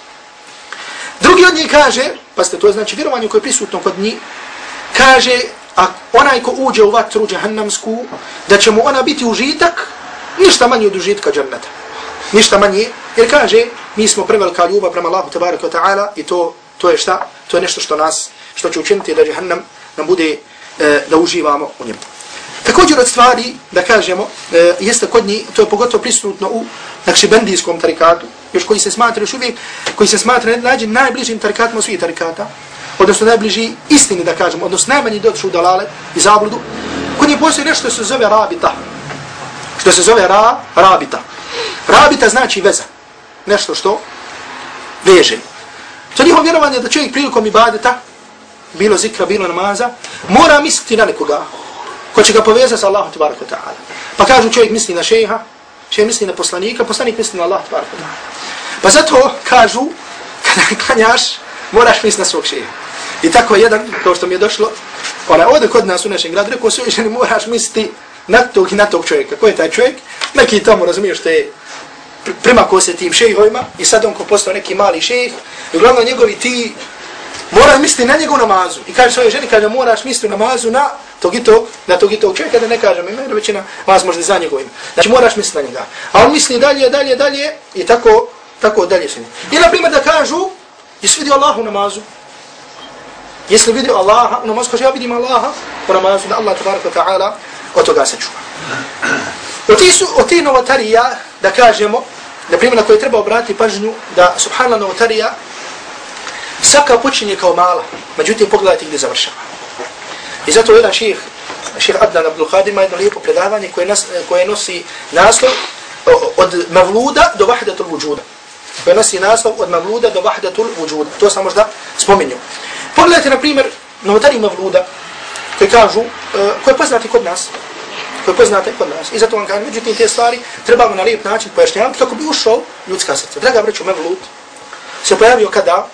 Drugi od njih kaže, pa ste to je znači vjerovanje koje je prisutno kod njih, kaže, a onaj ko uđe u vatru džahannamsku, da će mu ona biti užitak, ništa manje od užitka džanneta. Ništa manje, jer kaže, mi smo prevelika ljubav prema Allahu tabaraka wa ta'ala i to, to je šta? To je nešto što nas, što će učiniti da džahannam nam bude e, da uživamo u njemu. Također od stvari, da kažemo, e, jeste kod njih, to je pogotovo prisutno u nakšibendijskom tarikatu, još koji se smatra još uvijek, koji se smatra nađe najbližim tarikatima svih tarikata, odnosno najbliži istini, da kažem, odnosno najmanji dotišu dalale i zabludu, kod njih postoji nešto se zove rabita. Što se zove ra, rabita. Rabita znači veza. Nešto što veže. To njihovo vjerovanje da čovjek prilikom ibadeta, bilo zikra, bilo namaza, mora misliti na nekoga ko će ga povezati sa Allahom tabaraka ta'ala. Pa kažu čovjek misli na šeha, šeha misli na poslanika, poslanik misli na Allah tabaraka ta'ala. Pa zato kažu, kada klanjaš, moraš misliti na svog šeha. I tako jedan, kao što mi je došlo, ona ovdje kod nas u našem gradu, rekao svoj ne moraš misliti na tog i na tog čovjeka. Ko je taj čovjek? Neki tamo razumiješ, te primako se tim šejhovima i sad on ko postao neki mali šejh, i uglavnom njegovi ti mora misliti na njegov namazu. I kaže svojoj ženi, kaže, moraš misliti namazu na tog i tog, na tog i tog čovjeka, da ne kažem ime, većina vas možda za njegovim. Znači moraš misliti na njega. A on misli dalje, dalje, dalje i tako, tako dalje se I na primjer da kažu, jesi vidio Allahu namazu? Jesi vidio Allaha u namazu? Kaže, ja vidim Allaha u namazu, da Allah tabaraka ta'ala od toga se čuva. Od ti su, od ti novotarija, da kažemo, na primjer na koje treba obratiti pažnju, da subhanallah novotarija svaka počinje kao mala, međutim pogledajte gdje završava. I zato jedan ših, ših Adnan Abdul Qadir ima jedno lijepo predavanje koje, nas, koje nosi naslov od mavluda do vahdatul vujuda. Koje nosi naslov od mavluda do vahdatul vujuda. To sam možda spominio. Pogledajte, na primjer, novotari mavluda, koji kažu, e, uh, koje poznati kod nas, koje poznate kod nas. I zato vam kažem, međutim, te stvari trebamo na lijep način pojašnjavati kako bi ušao ljudska srca. Draga vreću, Mavlud se pojavio kada?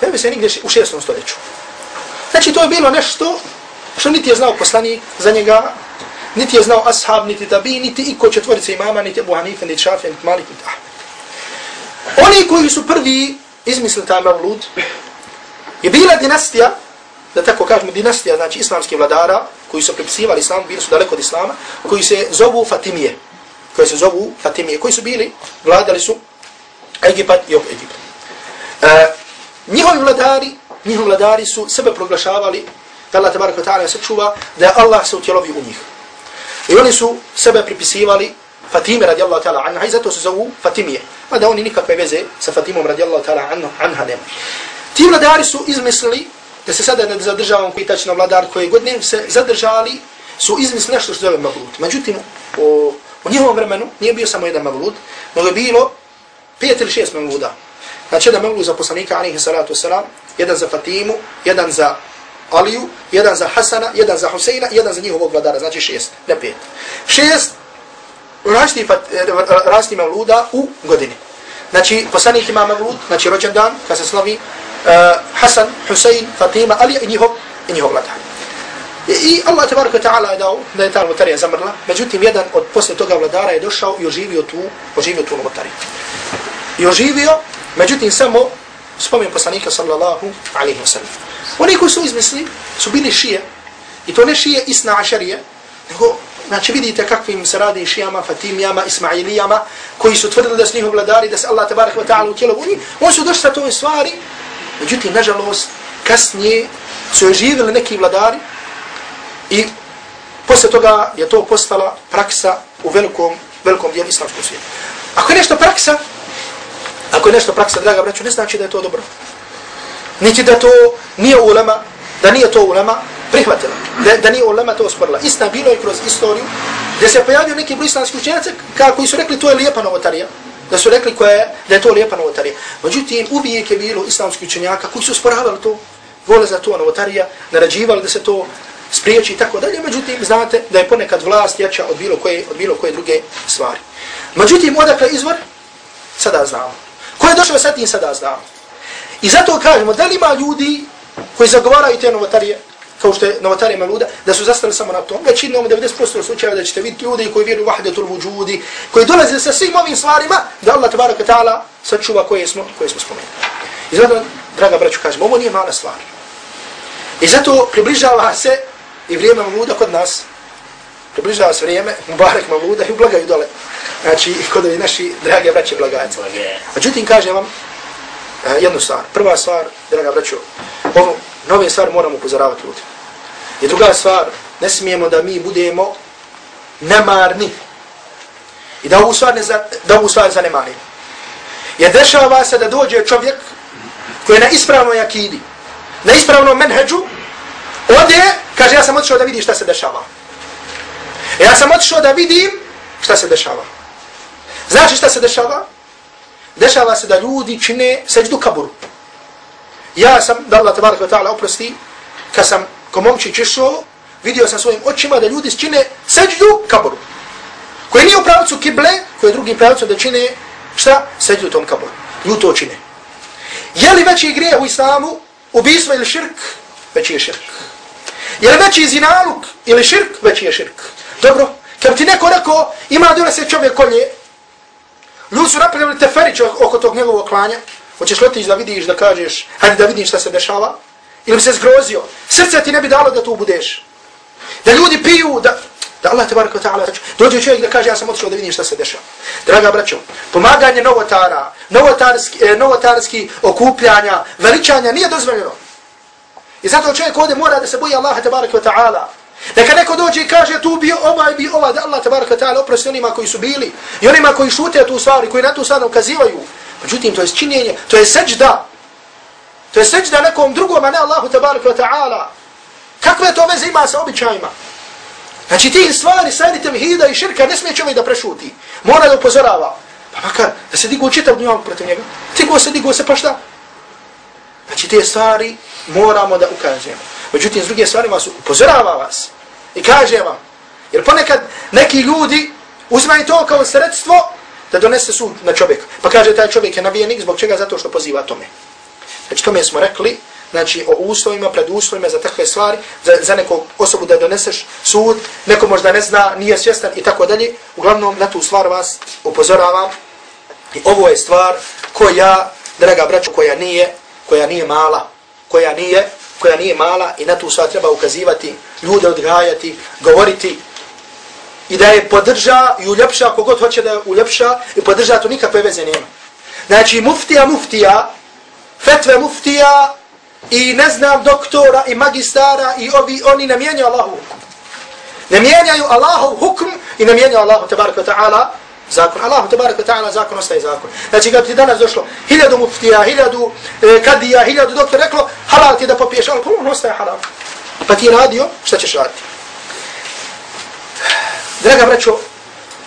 Pojavio se nigdje u šestom stoljeću. Znači, to je bilo nešto što niti je znao poslanik za njega, niti je znao ashab, niti tabi, niti iko četvorice imama, niti Abu Hanife, niti Šafija, niti Malik, niti Ahmed. Oni koji su prvi izmislili taj mavlud, I bila dinastija da tako kažemo, dinastija, znači islamskih vladara, koji su pripisivali islam, bili su daleko od islama, koji se zovu Fatimije, koji se zovu Fatimije, koji su bili, vladali su Egipat i Egipat. E, njihovi vladari, njihovi vladari su sebe proglašavali, da Allah tabaraka ta'ala se čuva, da je Allah se utjelovi u njih. I oni su sebe pripisivali Fatime radijallahu ta'ala anha i zato se zovu Fatimije. Mada oni nikakve veze sa Fatimom radijallahu ta'ala anha nema. Ti vladari su izmislili da se sada ne zadržavam koji tačno vladar koje godine se zadržali, su izmislili nešto što zove mavlut. Međutim, u, u njihovom vremenu nije bio samo jedan mavlut, nego je bilo pet ili šest mavluda. Znači jedan mavlut za poslanika, alihi salatu wasalam, jedan za Fatimu, jedan za Aliju, jedan za Hasana, jedan za Huseina, jedan za njihovog vladara, znači šest, ne pet. Šest rasti e, mavluda u godini. Znači, poslanik ima mavlud, znači rođendan, kad se slavi, Eh, Hasan, Husein, Fatima, Ali i njihov, i njihov vladar. I, Allah tabaraka ta'ala je dao da je ta novotarija zamrla, međutim jedan od posle toga vladara je došao i oživio tu, oživio tu novotariju. I oživio, međutim samo spomen poslanika sallallahu alaihi wa sallam. Oni koji su izmisli su bili šije, i to ne šije isna ašarije, nego Znači vidite kakvim se radi šijama, fatimijama, ismailijama, koji su tvrdili da su njihov vladari, da se Allah tabarak wa ta'ala utjelo u njih. Oni su došli sa toj stvari, međutim, nažalost, kasnije su joj živjeli neki vladari i posle toga je to postala praksa u velikom, velikom dijelu islamskog svijeta. Ako je nešto praksa, ako je nešto praksa, draga braću, ne znači da je to dobro. Niti da to nije ulema, da nije to ulema, prihvatila. Da, da nije ulema to osporila. Istina bilo je kroz istoriju gdje se pojavio neki broj islamskih učenjaca koji su rekli to je lijepa novotarija. Da su rekli koje, da je to lijepa novotarija. Međutim, uvijek je bilo islamski učenjaka koji su sporavali to, vole za to novotarija, narađivali da se to spriječi i tako dalje. Međutim, znate da je ponekad vlast jača od bilo koje, od bilo koje druge stvari. Međutim, odakle izvor? Sada znamo. Ko je došao sa tim, sada znamo. I zato kažemo, da li ima ljudi koji zagovaraju te novotarije? Kao što je novotarija maluda, da su zastali samo na tom. Već idemo 90% slučajeva da ćete vidjeti ljudi koji vjeruju vahdetul vujudi, koji dolaze sa svim ovim stvarima, da Allah tabaraka ta'ala sačuva koje smo, koje smo spomenuli. I zato, draga braću, kažemo, ovo nije mala stvar. I zato približava se i vrijeme maluda kod nas, približava se vrijeme, Mubarak maluda i ublagaju dole. Znači, kod ovi naši drage braće blagajce. Međutim, kažem vam, e, jednu stvar. Prva stvar, draga braćo, ovo, nove stvari moramo upozoravati ljudi. I druga stvar, ne smijemo da mi budemo nemarni. I da ovu stvar, ne za, da ovu stvar zanemarimo. Jer dešava se da dođe čovjek koji je na ispravnoj akidi, na ispravnom menheđu, ode, kaže, ja sam otišao da vidim šta se dešava. E ja sam otišao da vidim šta se dešava. Znači šta se dešava? Dešava se da ljudi čine seđdu kaburu. Ja sam, da Allah tabaraka wa ta'ala oprosti, kad sam ko momčić išao, vidio sam svojim očima da ljudi čine seđdu kaburu. Koji nije u pravcu kible, koji je drugim pravcu da čine, šta? Seđdu tom kaburu. Ljudi to čine. Je li veći grijeh u islamu, ubijstvo ili širk? Veći je širk. Je li veći zinaluk ili širk? Veći je širk. Dobro, kad ti neko rekao, ima dole se čovjek kolje, ljudi su napravili teferić oko tog njegovog klanja, hoćeš otići da vidiš, da kažeš, hajde da vidim šta se dešava, ili bi se zgrozio, srce ti ne bi dalo da tu budeš. Da ljudi piju, da, da Allah te baraka ta'ala, dođe čovjek da kaže, ja sam otišao da vidim šta se dešava. Draga braćo, pomaganje novotara, novotarski, eh, novotarski okupljanja, veličanja nije dozvoljeno. I zato čovjek ovdje mora da se boji Allaha te baraka ta'ala. Neka neko dođe i kaže tu bio ovaj, bio ovaj, da Allah tabaraka ta'ala oprosti onima koji su bili i onima koji šute tu stvari, koji na tu stvari ukazivaju. Međutim, to je činjenje, to je seđda. To je seđda nekom drugom, a ne Allahu tabaraka ta'ala. Kakve to veze ima sa običajima? Znači ti stvari, sajni tevhida i širka, ne smije čovjek da prešuti. Mora da upozorava. Pa makar, da se digu čitav dnjavog protiv njega. Digu se, digu se, pa šta? Znači te stvari moramo da ukažemo. Međutim, s druge stvari vas upozorava vas. I kaže vam. Jer ponekad neki ljudi uzmaju to kao sredstvo da donese sud na čovjeka. Pa kaže taj čovjek je navijenik zbog čega? Zato što poziva tome. Znači tome smo rekli, znači o uslovima, pred uslovima za takve stvari, za, za neku osobu da doneseš sud, neko možda ne zna, nije svjestan i tako dalje. Uglavnom na tu stvar vas upozoravam. I ovo je stvar koja, draga braću, koja nije, koja nije mala, koja nije, koja nije mala i na tu sva treba ukazivati, ljude odgajati, govoriti, i da je podrža i uljepša, kogod hoće da je uljepša i podrža, to nikakve veze nema. Znači, muftija, muftija, fetve muftija i ne znam doktora i magistara i ovi, oni ne mijenjaju Allahu hukm. Ne mijenjaju Allahov hukm i ne mijenjaju Allahu tabaraka ta'ala zakon. Allahu tabaraka ta'ala zakon ostaje zakon. Znači, kad ti danas došlo hiljadu muftija, hiljadu e, kadija, hiljadu doktora, reklo, halal ti da popiješ, alkohol, on ostaje halal. Pa ti radio, šta ćeš raditi? Draga braćo,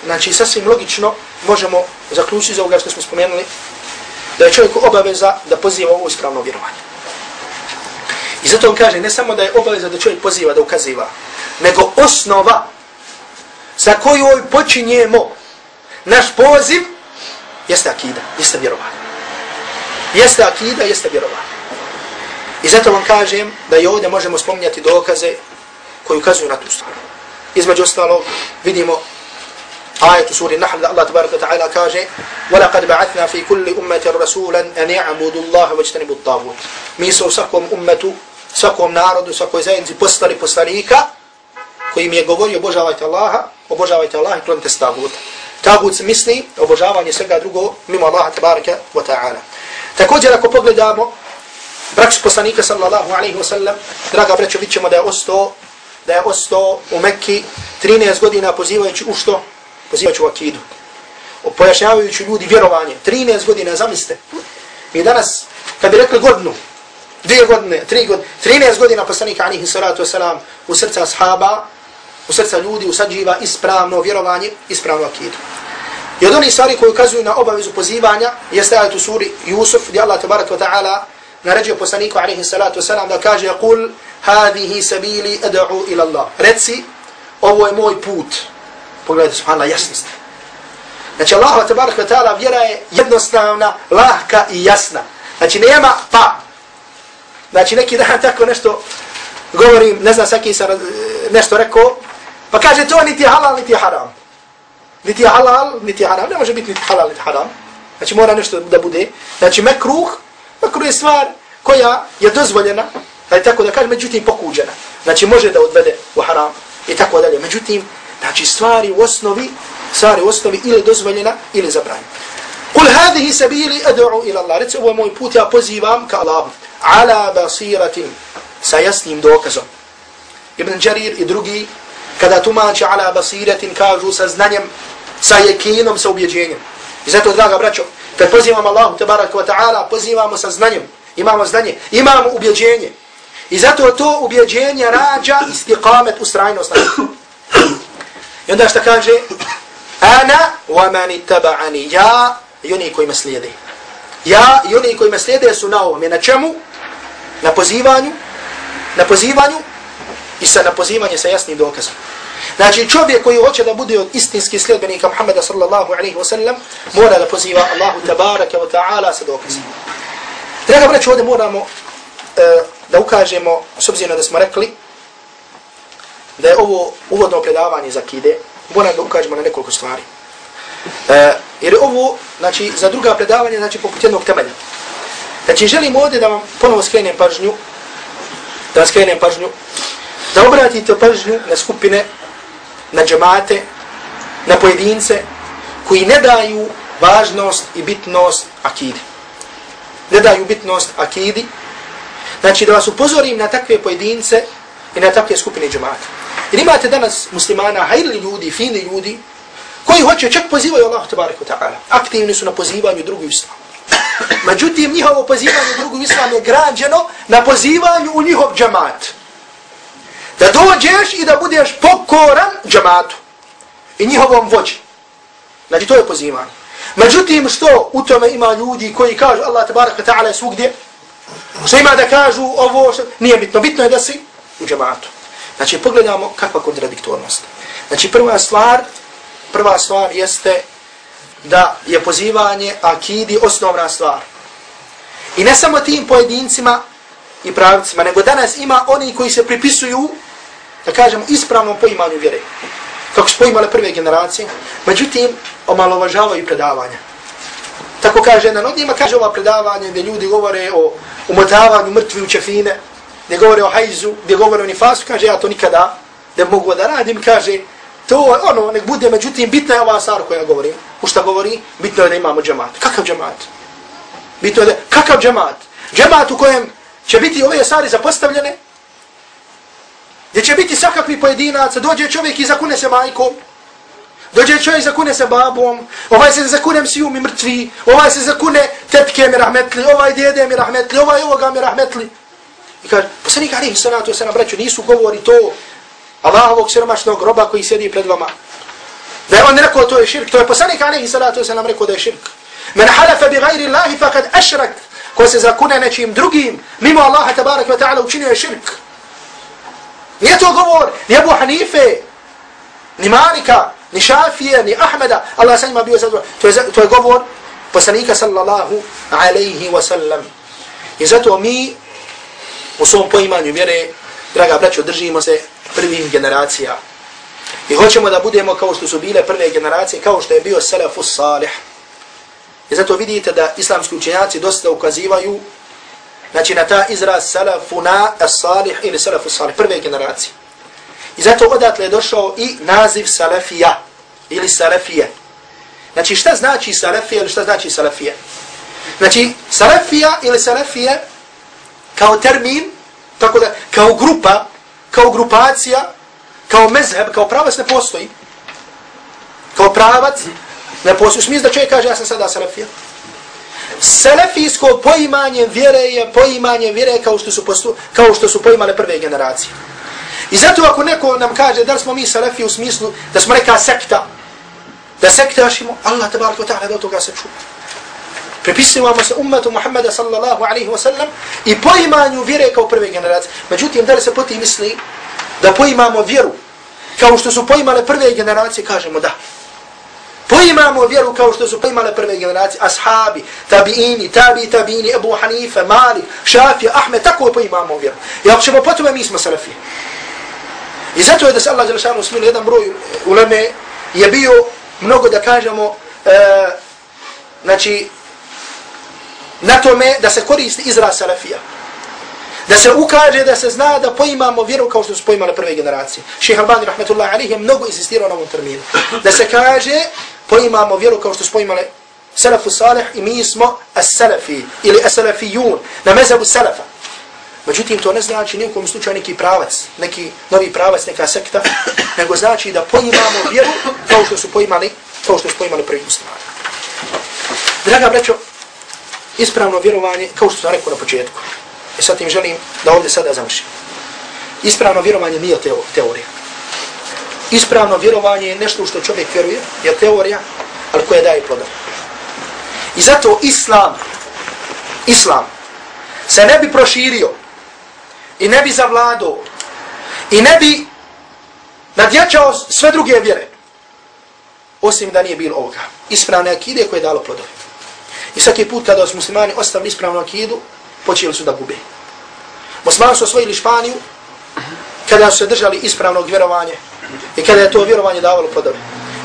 znači sasvim logično možemo zaključiti za ovoga što smo spomenuli, da je čovjeku obaveza da poziva ovo ispravno vjerovanje. I zato on kaže, ne samo da je obaveza da čovjek poziva, da ukaziva, nego osnova sa kojoj počinjemo naš poziv, jeste akida, jeste vjerovanje. Jeste akida, jeste vjerovanje. I zato vam kažem da i ovdje možemo spominjati dokaze koji ukazuju na tu stvar između ostalog vidimo ajet u suri Nahl da Allah tabaraka ta'ala kaže وَلَقَدْ بَعَثْنَا فِي كُلِّ أُمَّةِ رَسُولًا أَنْ يَعْبُدُ اللَّهَ وَجْتَنِبُ الطَّاغُوتِ Mi su u svakom ummetu, svakom narodu, svakoj zajednici postali poslanika koji mi je govorio obožavajte Allaha, obožavajte Allaha i klonite staguta. Tagut misli obožavanje svega drugo mimo Allaha tabaraka wa ta'ala. Također ako pogledamo braću poslanika sallallahu alaihi wa sallam, draga braćo, ćemo da je ostao da je ostao u Mekki 13 godina pozivajući u što? Pozivajući u akidu. Pojašnjavajući ljudi vjerovanje. 13 godina, zamislite. Mi danas, kad bi rekli godinu, dvije godine, tri godine, 13 godina poslanika alaihi salatu wasalam u srca ashaba, u srca ljudi usađiva ispravno vjerovanje, ispravno akidu. I od onih stvari koji ukazuju na obavezu pozivanja, jeste ajat u suri Jusuf, gdje Allah tabarat wa ta'ala naređio poslaniku alaihi salatu wasalam da kaže, kul, hadihi sabili ad'u ila Allah. Reci, ovo je moj put. Pogledajte, subhanallah, jasnost. Znači, Allah, tabarat wa ta'ala, vjera je jednostavna, lahka i jasna. Znači, nema pa. Znači, neki dan tako nešto govorim, ne znam, saki sam e, nešto rekao, pa kaže, to niti je halal, niti je haram. Niti je halal, niti je haram. Ne može biti niti halal, niti haram. Znači, mora nešto da bude. Znači, mekruh, mekruh je stvar koja je dozvoljena, ali tako da kaže, međutim pokuđena. Znači može da odvede u haram i tako dalje. Međutim, znači stvari u osnovi, stvari u osnovi ili dozvoljena ili zabranjena. Kul hadihi sabili ad'u ila Allah. Reci, ovo je moj put, ja pozivam ka Allahu. Ala basiratin, sa jasnim dokazom. Ibn Jarir i drugi, kada tumače ala basiretin kažu sa znanjem, sa jekinom, sa ubjeđenjem. I zato, draga braćo, kad pozivamo Allahu, tabaraka wa ta'ala, pozivamo sa znanjem, imamo znanje, imamo ubjeđenje, I zato to ubjeđenje rađa istiqamet u strajnost. I onda što kaže? Ana wa mani taba'ani. Ja i oni koji me slijede. Ja i oni koji me slijede su na ovom. Na čemu? Na pozivanju. Na pozivanju i sa napozivanje sa jasnim dokazom. Znači čovjek koji hoće da bude od istinskih sljedbenika Muhammeda sallallahu alaihi wa sallam mora da poziva Allahu tabaraka wa ta'ala sa dokazom. Draga braću, ovdje moramo uh, da ukažemo, s obzirom da smo rekli, da je ovo uvodno predavanje za kide, moramo da ukažemo na nekoliko stvari. E, jer ovo, znači, za druga predavanja, znači, poput jednog temelja. Znači, želim ovdje da vam ponovo skrenem pažnju, da vam skrenem pažnju, da obratite pažnju na skupine, na džemate, na pojedince, koji ne daju važnost i bitnost akidi. Ne daju bitnost akidi. Znači, da vas upozorim na takve pojedince i na takve skupine džemate. Jer imate danas muslimana, hajli ljudi, fini ljudi, koji hoće čak pozivaju Allah tabaraka ta'ala. Aktivni su na pozivanju drugu islamu. Međutim, njihovo pozivanje drugu islamu je građeno na pozivanju u njihov džemat. Da dođeš i da budeš pokoran džamatu i njihovom vođi. Znači, to je pozivanje. Međutim, što u tome ima ljudi koji kažu Allah tabaraka ta'ala je svugdje, što ima da kažu ovo, što... nije bitno, bitno je da si u džamatu. Znači, pogledamo kakva kontradiktornost. Znači, prva stvar, prva stvar jeste da je pozivanje akidi osnovna stvar. I ne samo tim pojedincima i pravcima, nego danas ima oni koji se pripisuju, da kažemo, ispravnom poimanju vjere. Kako su poimale prve generacije, međutim, omalovažavaju predavanja. Tako kaže jedan od njima, kaže ova predavanje gdje ljudi govore o umotavanju mrtvi u čefine, gdje govore o hajzu, gdje govore o nifasu, kaže ja to nikada ne mogu da radim, kaže to ono, nek bude, međutim, bitna je ova stvar koja govorim. U šta govori? Bitno je da imamo džemat. Kakav džemat? Bitno je da, kakav džemat? Džemat u kojem će biti ove stvari zapostavljene, gdje će biti svakakvi pojedinaca, dođe čovjek i zakune se majkom, dođe čovjek i zakune se babom, ovaj se zakune siju i mrtvi, ovaj se zakune tetke mi rahmetli, ovaj djede mi rahmetli, ovaj ovoga mi rahmetli. I kaže, poslanik alihi salatu se nam braću, nisu govori to Allahovog siromašnog groba koji sjedi pred vama. Da je on rekao to je širk, to je poslanik alihi salatu se nam rekao da je širk. Men halafa bi gajri Allahi fakad ašrak, ko se zakune nečim drugim, mimo Allaha tabarak wa ta'ala učinio je širk. Nije to govor ni Abu Hanife, ni Malika, ni Šafije, ni Ahmeda, Allah sa njima bio zadovoljno. To je, to je govor poslanika sallallahu alaihi wa sallam. I zato mi u svom poimanju vjere, draga braćo, držimo se prvih generacija. I hoćemo da budemo kao što su bile prve generacije, kao što je bio Salafus Salih. I zato vidite da islamski učenjaci dosta ukazivaju znači na ta izraz salafuna as-salih ili salafu salih, prve generacije. I zato odatle je došao i naziv salafija ili salafije. Znači šta znači salafija ili šta znači salafije? Znači salafija ili salafije kao termin, tako da, kao grupa, kao grupacija, kao mezheb, kao pravac ne postoji. Kao pravac ne postoji. U smislu da čovjek kaže ja sam sada salafija. Selefijsko poimanje vjere je poimanje vjere kao što su postu, kao što su poimale prve generacije. I zato ako neko nam kaže da smo mi selefi u smislu da smo neka sekta, da sektašimo, Allah tabarak wa ta'ala da toga se čuva. Prepisujemo se ummetu Muhammeda sallallahu alaihi wa sallam i poimanju vjere kao prve generacije. Međutim, da li se poti misli da poimamo vjeru kao što su poimale prve generacije, kažemo da poimamo vjeru kao što su poimale prve generacije, ashabi, tabiini, tabi, tabiini, Ebu Hanife, Malik, Šafija, Ahmed, tako poimamo vjeru. I ako ćemo potome, mi smo salafi. I zato je da se Allah Đelšanu smili jedan broj uleme, je bio mnogo da kažemo, e, znači, na tome da se koristi izraz salafija. Da se ukaže, da se zna da poimamo vjeru kao što su poimale prve generacije. Šeha Albani, rahmetullahi alihi, je mnogo insistirao na ovom terminu. Da se kaže, poimamo vjeru kao što smo imali salafu Saleh i mi smo as-salafi ili as-salafijun na mezabu salafa. Međutim, to ne znači nijekom slučaju neki pravac, neki novi pravac, neka sekta, nego znači da poimamo vjeru kao što su poimali, kao što su poimali prvi muslimani. Draga braćo, ispravno vjerovanje, kao što sam rekao na početku, e, i sad tim želim da ovdje sada završim. Ispravno vjerovanje nije teorija. Ispravno vjerovanje je nešto što čovjek vjeruje, je teorija, ali koja daje ploda. I zato islam, islam, se ne bi proširio i ne bi zavladao i ne bi nadjačao sve druge vjere, osim da nije bilo ovoga. Ispravne akide koje je dalo plodove. I svaki put kada su muslimani ostavili ispravnu akidu, počeli su da gube. Muslimani su osvojili Španiju, kada su se držali ispravnog vjerovanja i kada je to vjerovanje davalo plodove.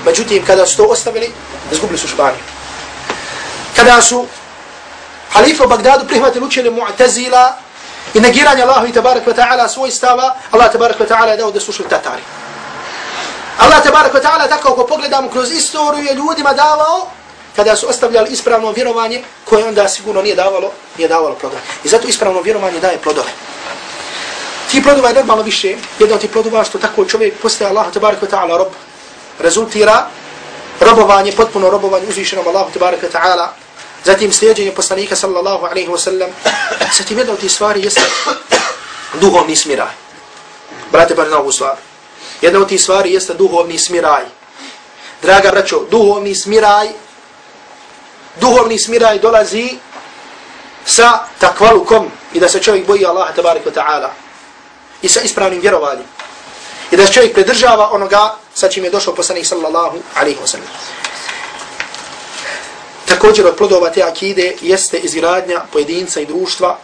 Međutim, kada su to ostavili, izgubili su Španiju. Kada su halifa u Bagdadu prihvatili učenje Mu'tazila i negiranje Allahu i tabarak wa ta'ala svoj stava, Allah tabarak wa ta'ala je dao da slušaju Tatari. Allah tabarak wa ta'ala tako ako pogledamo kroz istoriju je ljudima davao kada su ostavljali ispravno vjerovanje koje onda sigurno nije davalo, nije davalo plodove. I zato ispravno vjerovanje daje plodove. Ti plodova je normalno više, jedno od ti plodova što tako čovjek postaje Allah tabarak wa ta'ala rob, rezultira robovanje, potpuno robovanje uzvišenom Allahu tabarak wa ta'ala, zatim slijedjenje poslanika sallallahu alaihi wa sallam, zatim jedna od tih stvari jeste duhovni smiraj. Brate, pa na ovu stvar. Jedna od tih stvari jeste duhovni smiraj. Draga braćo, duhovni smiraj, duhovni smiraj dolazi sa takvalukom i da se čovjek boji Allaha tabarik wa ta'ala i sa ispravnim vjerovanjem. I da se čovjek pridržava onoga sa čim je došao poslanik sallallahu alaihi wa sallam. Također od plodova te akide jeste izgradnja pojedinca i društva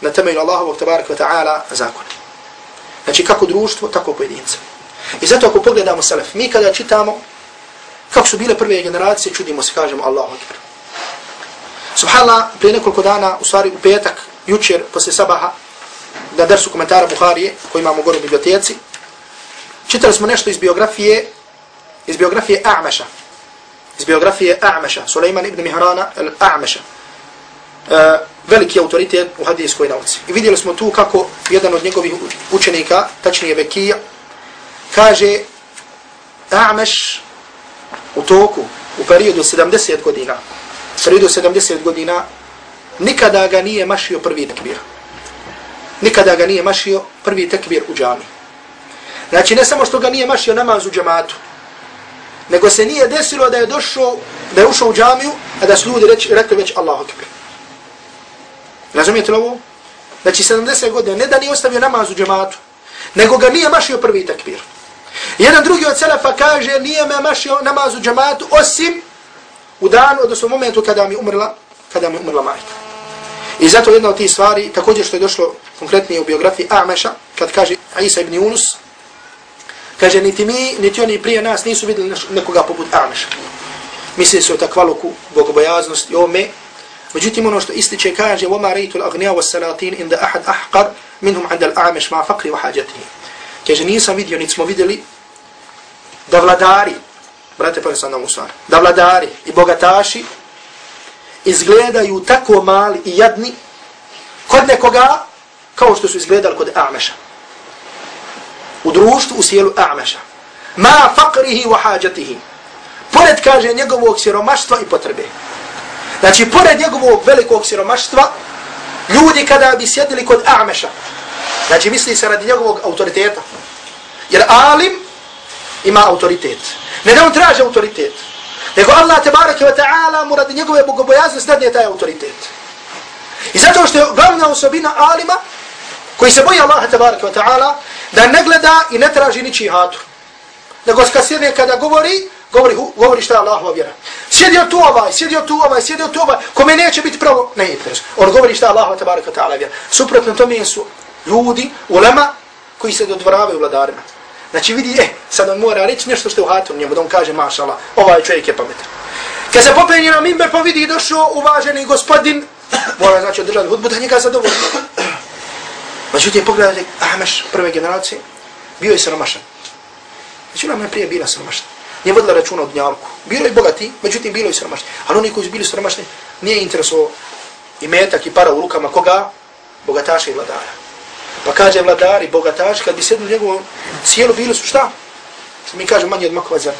na temelju Allahovog tabaraka wa ta'ala zakona. Znači kako društvo, tako pojedinca. I zato ako pogledamo selef, mi kada čitamo kako su bile prve generacije, čudimo se, kažemo Allahu akbar. Subhanallah, prije nekoliko dana, u stvari u petak, jučer, posle sabaha, na dersu komentara Buharije, koji imamo gore u biblioteci, čitali smo nešto iz biografije, iz biografije A'maša. Iz biografije A'maša, Suleiman ibn Mihrana al-A'maša. Uh, veliki autoritet u hadijskoj nauci. I vidjeli smo tu kako jedan od njegovih učenika, tačnije Bekija, kaže A'maš u toku, u periodu 70 godina, u periodu 70 godina, nikada ga nije mašio prvi tekbir. Nikada ga nije mašio prvi tekbir u džami. Znači, ne samo što ga nije mašio namaz u džamatu, nego se nije desilo da je došao, da je ušao u džamiju, a da su ljudi reč, rekli već Allahu akbar. Razumijete li ovo? Znači, 70 godina, ne da nije ostavio namaz u džamatu, nego ga nije mašio prvi tekbir. Jedan drugi od selefa kaže, nije me mašio namaz u džamatu, osim u danu, odnosno u momentu kada mi umrla, kada mi umrla majka. I zato jedna od tih stvari, također što je došlo konkretnije u biografiji Ameša, kad kaže Isa ibn Yunus, kaže, niti mi, niti oni prije nas nisu vidjeli nekoga poput Ameša. Misli se o takvaluku, bogobojaznost i ome. Međutim, ono što ističe kaže, وَمَا رَيْتُ الْأَغْنِيَا وَالسَّلَاتِينَ إِنْدَ أَحَدْ أَحْقَرْ مِنْهُمْ عَنْدَ الْأَعْمَشْ مَا فَقْرِ وَحَاجَتِهِ Kaže, nisam vidio, niti smo vidjeli da vladari, brate, pa sam nam u stvar, da vladari i bogataši izgledaju tako mali i jadni kod nekoga kao što su izgledali kod A'meša. U društvu, u sjelu A'meša. Ma faqrihi wa hađatihi. Pored, kaže, njegovog siromaštva i potrebe. Znači, pored njegovog velikog siromaštva, ljudi kada bi sjedili kod A'meša, znači misli se radi njegovog autoriteta, jer alim ima autoritet. Ne da on traže autoritet, nego Allah tebareke wa ta'ala mu radi njegove bogobojaznosti dadne taj autoritet. I zato što je glavna osobina alima, koji se boji Allah tabaraka wa ta'ala, da ne gleda i ne traži niči hatu. Nego skasirne kada govori, govori, govori šta je Allahova vjera. Sjedio tu ovaj, sjedio tu ovaj, sjedio tu ovaj, kome neće biti pravo, ne interes. On govori šta je Allahova tabaraka wa ta'ala vjera. Suprotno tome su ljudi, ulema, koji se dodvoravaju vladarima. Znači vidi, eh, sad on mora reći nešto što je u hatu njemu, da on kaže, mašala, ovaj čovjek je pametan. Kad se popenje na mimber, pa vidi došao uvaženi gospodin, mora znači održati hudbu, da njega zadovoljno. Međutim, pogledajte, Ahmeš, prve generacije, bio je siromašan. Znači, ona je prije bila siromašna. Nije vodila računa od njalku. Bilo je bogati, međutim, bilo je siromašni. Ali oni koji su bili siromašni, nije interesovao i metak i para u rukama koga? Bogataša i vladara. Pa kaže vladari, bogataš, kad bi sjedli njegovom cijelu bili su šta? Mi kaže manje od makova zrna.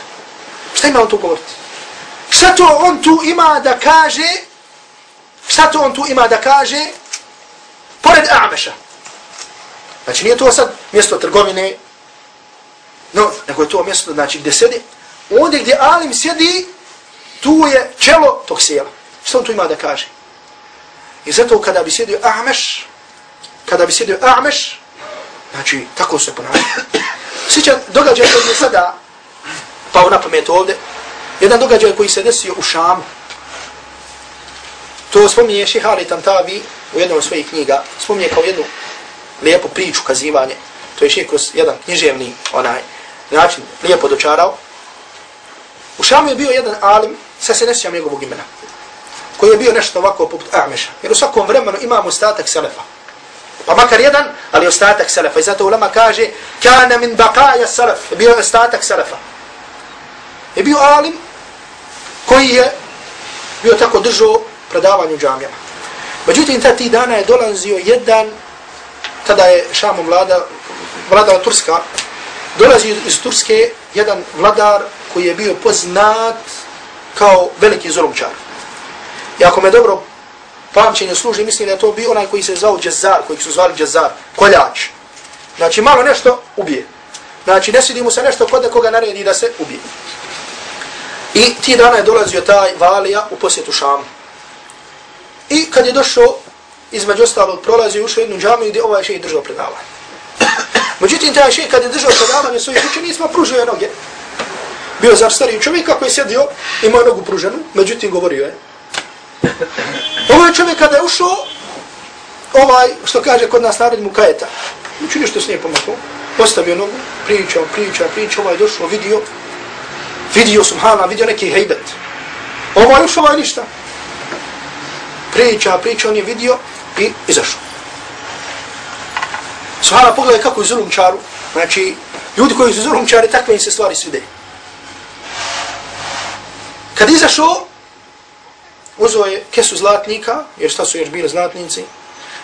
Šta ima on tu govoriti? Šta to on tu ima da kaže? Šta to on tu ima da kaže? Pored Ameša. Znači nije to sad mjesto trgovine, no, nego je to mjesto znači, gdje sedi. Ondje gdje Alim sjedi, tu je čelo tog sjela. Što on tu ima da kaže? I zato kada bi sjedio Ahmeš, kada bi sjedio Ahmeš, znači, tako se ponaša. Sjećam događaj koji je sada pao na pamet ovdje, jedan događaj koji se desio u Šamu. To spominje Šihari Tantavi u jednom od svojih knjiga, spominje kao jednu lijepu priču, kazivanje. To je ših kroz jedan književni onaj način lijepo dočarao. U Šamu je bio jedan alim, sad se ne sjećam njegovog imena, koji je bio nešto ovako poput Ameša. Jer u svakom vremenu imamo ostatak Selefa. Pa makar jedan, ali ostatak Selefa. I zato ulema kaže, kana min baqaja Selef, je bio ostatak Selefa. Je bio alim koji je bio tako držao predavanje u džamijama. Međutim, ta ti dana je dolazio jedan, tada je Šamo vlada, vladala Turska, dolazi iz Turske jedan vladar koji je bio poznat kao veliki zulumčar. I ako me dobro pamćenje služi, mislim da je to bio onaj koji se zvao Džezar, koji su zvali Džezar, koljač. Znači malo nešto ubije. Znači ne sidi mu se nešto kod koga naredi da se ubije. I ti dana je dolazio taj valija u posjetu Šamu. I kad je došao, između ostalog prolazi ušao jednu džamiju gdje ovaj šejh držao predavanje. Međutim, taj šejh kad je držao predavanje svojih učenicima, pružio je noge. Bio zar stariji čovjek kako je sjedio, imao nogu pruženu, međutim govorio je. Ovaj čovjek kada je ušao, ovaj, što kaže kod nas narod mu kajeta, učinio što s nije pomakao, postavio nogu, pričao, pričao, pričao, ovaj došao, vidio, vidio subhana, vidio neki hejbet. Ovaj ušao, ovaj ništa. Priča, priča, on je vidio i izašao. Subhana, pogledaj kako je zulumčaru. Znači, ljudi koji su zulumčari, takve im se stvari svide. Kad izašao, uzao je kesu zlatnika, jer šta su još bili zlatnici,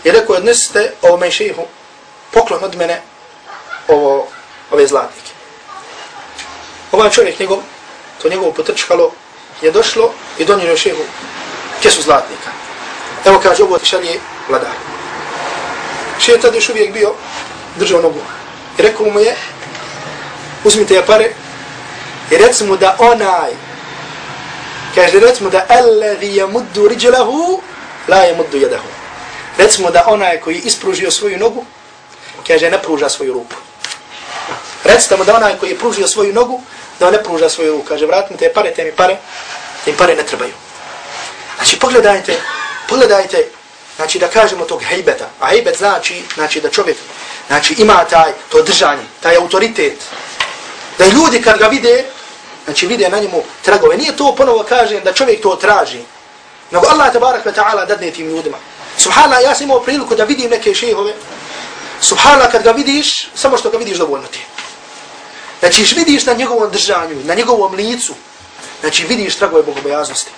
i rekao, odnesite ovome šehu poklon od mene ovo, ove zlatnike. Ovaj čovjek njegov, to njegovo potrčkalo, je došlo i donio šehu kesu zlatnika. Evo kaže, ovo ti šalje vladar. Šehe tada još uvijek bio držao nogu. I rekao mu je, uzmite je pare i reci mu da onaj Kaže, recimo da alladhi yamuddu riđelahu, la yamuddu yadahu. Recimo da onaj koji ispružio svoju nogu, kaže, ne pruža svoju ruku. Recite mu da onaj koji je pružio svoju nogu, da ne pruža svoju ruku. Kaže, vratite pare, te mi pare, te mi pare ne trebaju. Znači, pogledajte, pogledajte, znači da kažemo tog hejbeta. A hejbet znači, znači da čovjek, znači ima taj, to držanje, taj autoritet. Da ljudi kad ga vide, znači vide na njemu tragove. Nije to ponovo kažem da čovjek to traži, nego Allah tabarak wa ta'ala dadne tim ljudima. Subhana, ja sam imao priliku da vidim neke šehove. Subhana, kad ga vidiš, samo što ga vidiš dovoljno ti. Znači, vidiš na njegovom držanju, na njegovom licu, znači vidiš tragove bogobojaznosti.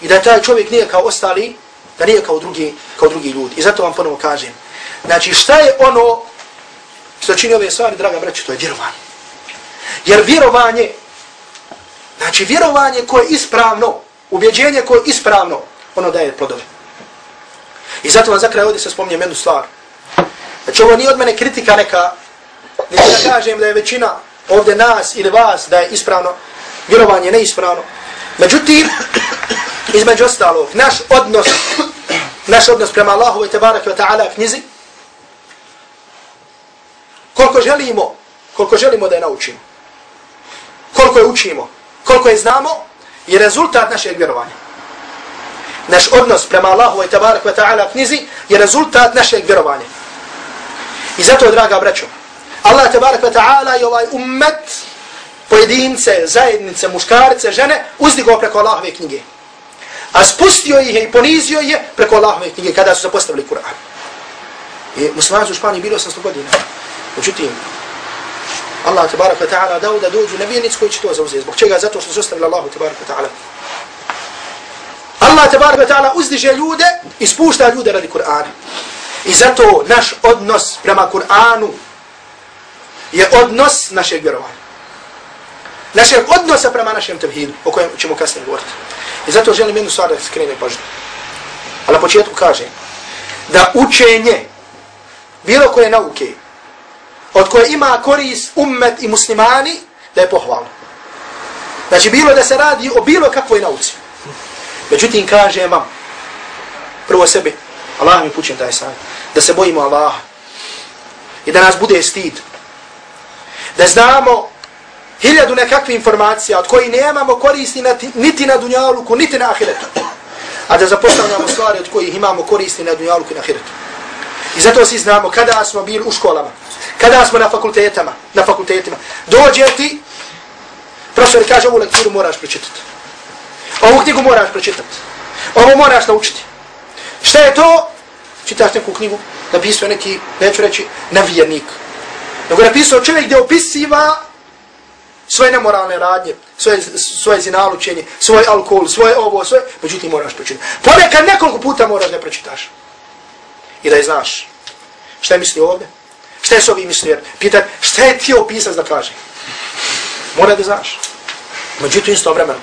I da taj čovjek nije kao ostali, da nije kao drugi, kao drugi ljudi. I zato vam ponovo kažem. Znači, šta je ono što čini ove stvari, draga braći, to je vjerovanje. Jer vjerovanje Znači vjerovanje koje je ispravno, ubjeđenje koje je ispravno, ono daje plodove. I zato vam za kraj ovdje se spominjem jednu stvar. Znači ovo nije od mene kritika neka, niti da kažem da je većina ovdje nas ili vas da je ispravno, vjerovanje neispravno. Međutim, između ostalog, naš odnos, naš odnos prema Allahu i tebareke i Ta'ala knjizi, koliko želimo, koliko želimo da je naučimo, koliko je učimo, koliko je znamo, je rezultat našeg vjerovanja. Naš odnos prema Allahu i tabarak wa ta'ala knjizi je rezultat našeg vjerovanja. I zato, draga braćo, Allah tabarak wa ta'ala i ovaj ummet, pojedince, zajednice, muškarice, žene, uzdigo preko Allahove knjige. A spustio ih i ponizio je preko Allahove knjige kada su se postavili Kur'an. I muslimani su u Španiji bili 800 godina. Međutim, Allah tabaraka ta'ala dao da dođu nevijenici koji će to zauzeti. Zbog čega? Zato što su ostavili Allahu tabaraka ta'ala. Allah tabaraka ta'ala uzdiže ljude i spušta ljude radi Kur'ana. I zato naš odnos prema Kur'anu je odnos našeg vjerovanja. Našeg odnosa prema našem tevhidu, o kojem ćemo kasnije govoriti. I zato želim jednu stvar da skrene pažnju. A na početku kaže da učenje bilo koje nauke od koje ima koris ummet i muslimani, da je pohvalno. Znači, bilo da se radi o bilo kakvoj nauci. Međutim, kaže vam, prvo sebi, Allah mi pućem taj savjet, da se bojimo Allaha i da nas bude stid. Da znamo hiljadu nekakvih informacija od koji nemamo koristi niti na dunjaluku, niti na ahiretu. A da zapostavljamo stvari od kojih imamo koristi na dunjaluku i na ahiretu. I zato svi znamo kada smo bili u školama, kada smo na fakultetama, na fakultetima, dođe ti, profesor kaže ovu lektiru moraš pročitati. Ovu knjigu moraš pročitati. Ovo moraš naučiti. Šta je to? Čitaš neku knjigu, napisao neki, neću reći, navijernik. Nego napisao čovjek gdje opisiva svoje nemoralne radnje, svoje, svoje zinalučenje, svoj alkohol, svoje ovo, svoje, međutim moraš pročitati. Ponekad pa nekoliko puta moraš da pročitaš. I da je znaš. Šta je mislio ovdje? Šta je s ovim mislio? Pitan, šta je ti opisac da kaže? Mora da znaš. Međutim, isto vremena.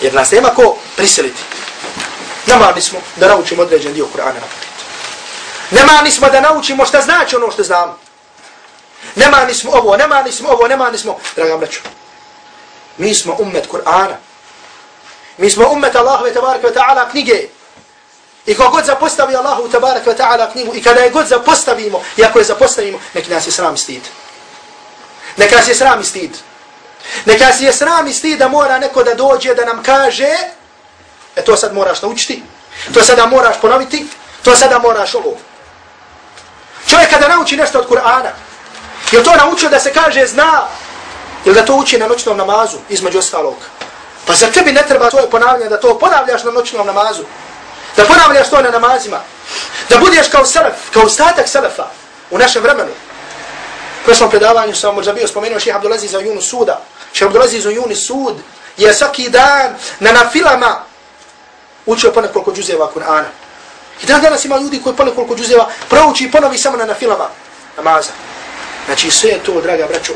Jer nas nema ko prisiliti. Nema smo da naučimo određen dio Kur'ana na pamet. Nema smo da naučimo šta znači ono što znamo. Nema nismo ovo, nema nismo ovo, nema nismo. Draga braćo, mi smo ummet Kur'ana. Mi smo ummet Allahove tabaraka wa ta'ala knjige. I kako god zapostavi Allahu tabaraka wa ta'ala knjigu i kada je god zapostavimo, i ako je zapostavimo, nek nas je sram stid. Nek nas je sram stid. Nek nas je sram stid da mora neko da dođe da nam kaže E to sad moraš naučiti. To sada moraš ponoviti. To sada moraš ovo. Čovjek kada nauči nešto od Kur'ana, je to naučio da se kaže zna, ili da to uči na noćnom namazu, između ostalog. Pa za tebi ne treba to ponavljanje, da to ponavljaš na noćnom namazu. Da ponavljaš to na namazima. Da budeš kao selef, kao ostatak selefa u našem vremenu. U prošlom predavanju sam možda bio spomenuo šeha Abdulaziz za Yunus Suda. Šeha Abdulaziz za Yunus Sud je svaki dan na nafilama učio ponekoliko džuzeva Kur'ana. I dan danas ima ljudi koji ponekoliko džuzeva prouči i ponovi samo na nafilama namaza. Znači sve je to, draga braćo,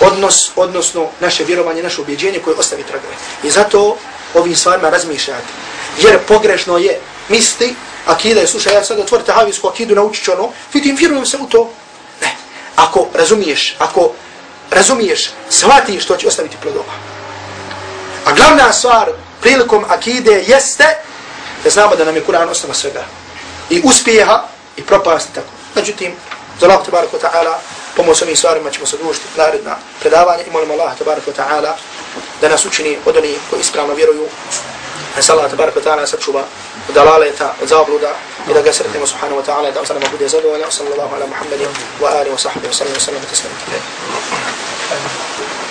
odnos, odnosno naše vjerovanje, naše objeđenje koje ostavi tragove. I zato ovim stvarima razmišljati. Jer pogrešno je misli, akida je, slušaj, ja sad otvorite havijsku akidu, naučit ću ono, vidim, vjerujem se u to. Ne. Ako razumiješ, ako razumiješ, shvatiš što će ostaviti plodova. A glavna stvar prilikom akide jeste da znamo da nam je Kur'an osnova svega. I uspjeha i propasti tako. Međutim, za Allah tabaraka ta'ala pomoć ovim stvarima ćemo se družiti naredna predavanja i molim Allah tabaraka ta'ala da nas učini od onih koji ispravno vjeruju. nas Allah tabaraka ta'ala sačuva od dalaleta, od zabluda i da ga sretnemo subhanahu wa ta'ala da ostanemo bude zadovoljni. Sallallahu ala Muhammedin wa ali wa sahbihi wa sallam wa sallam wa sallam wa sallam wa sallam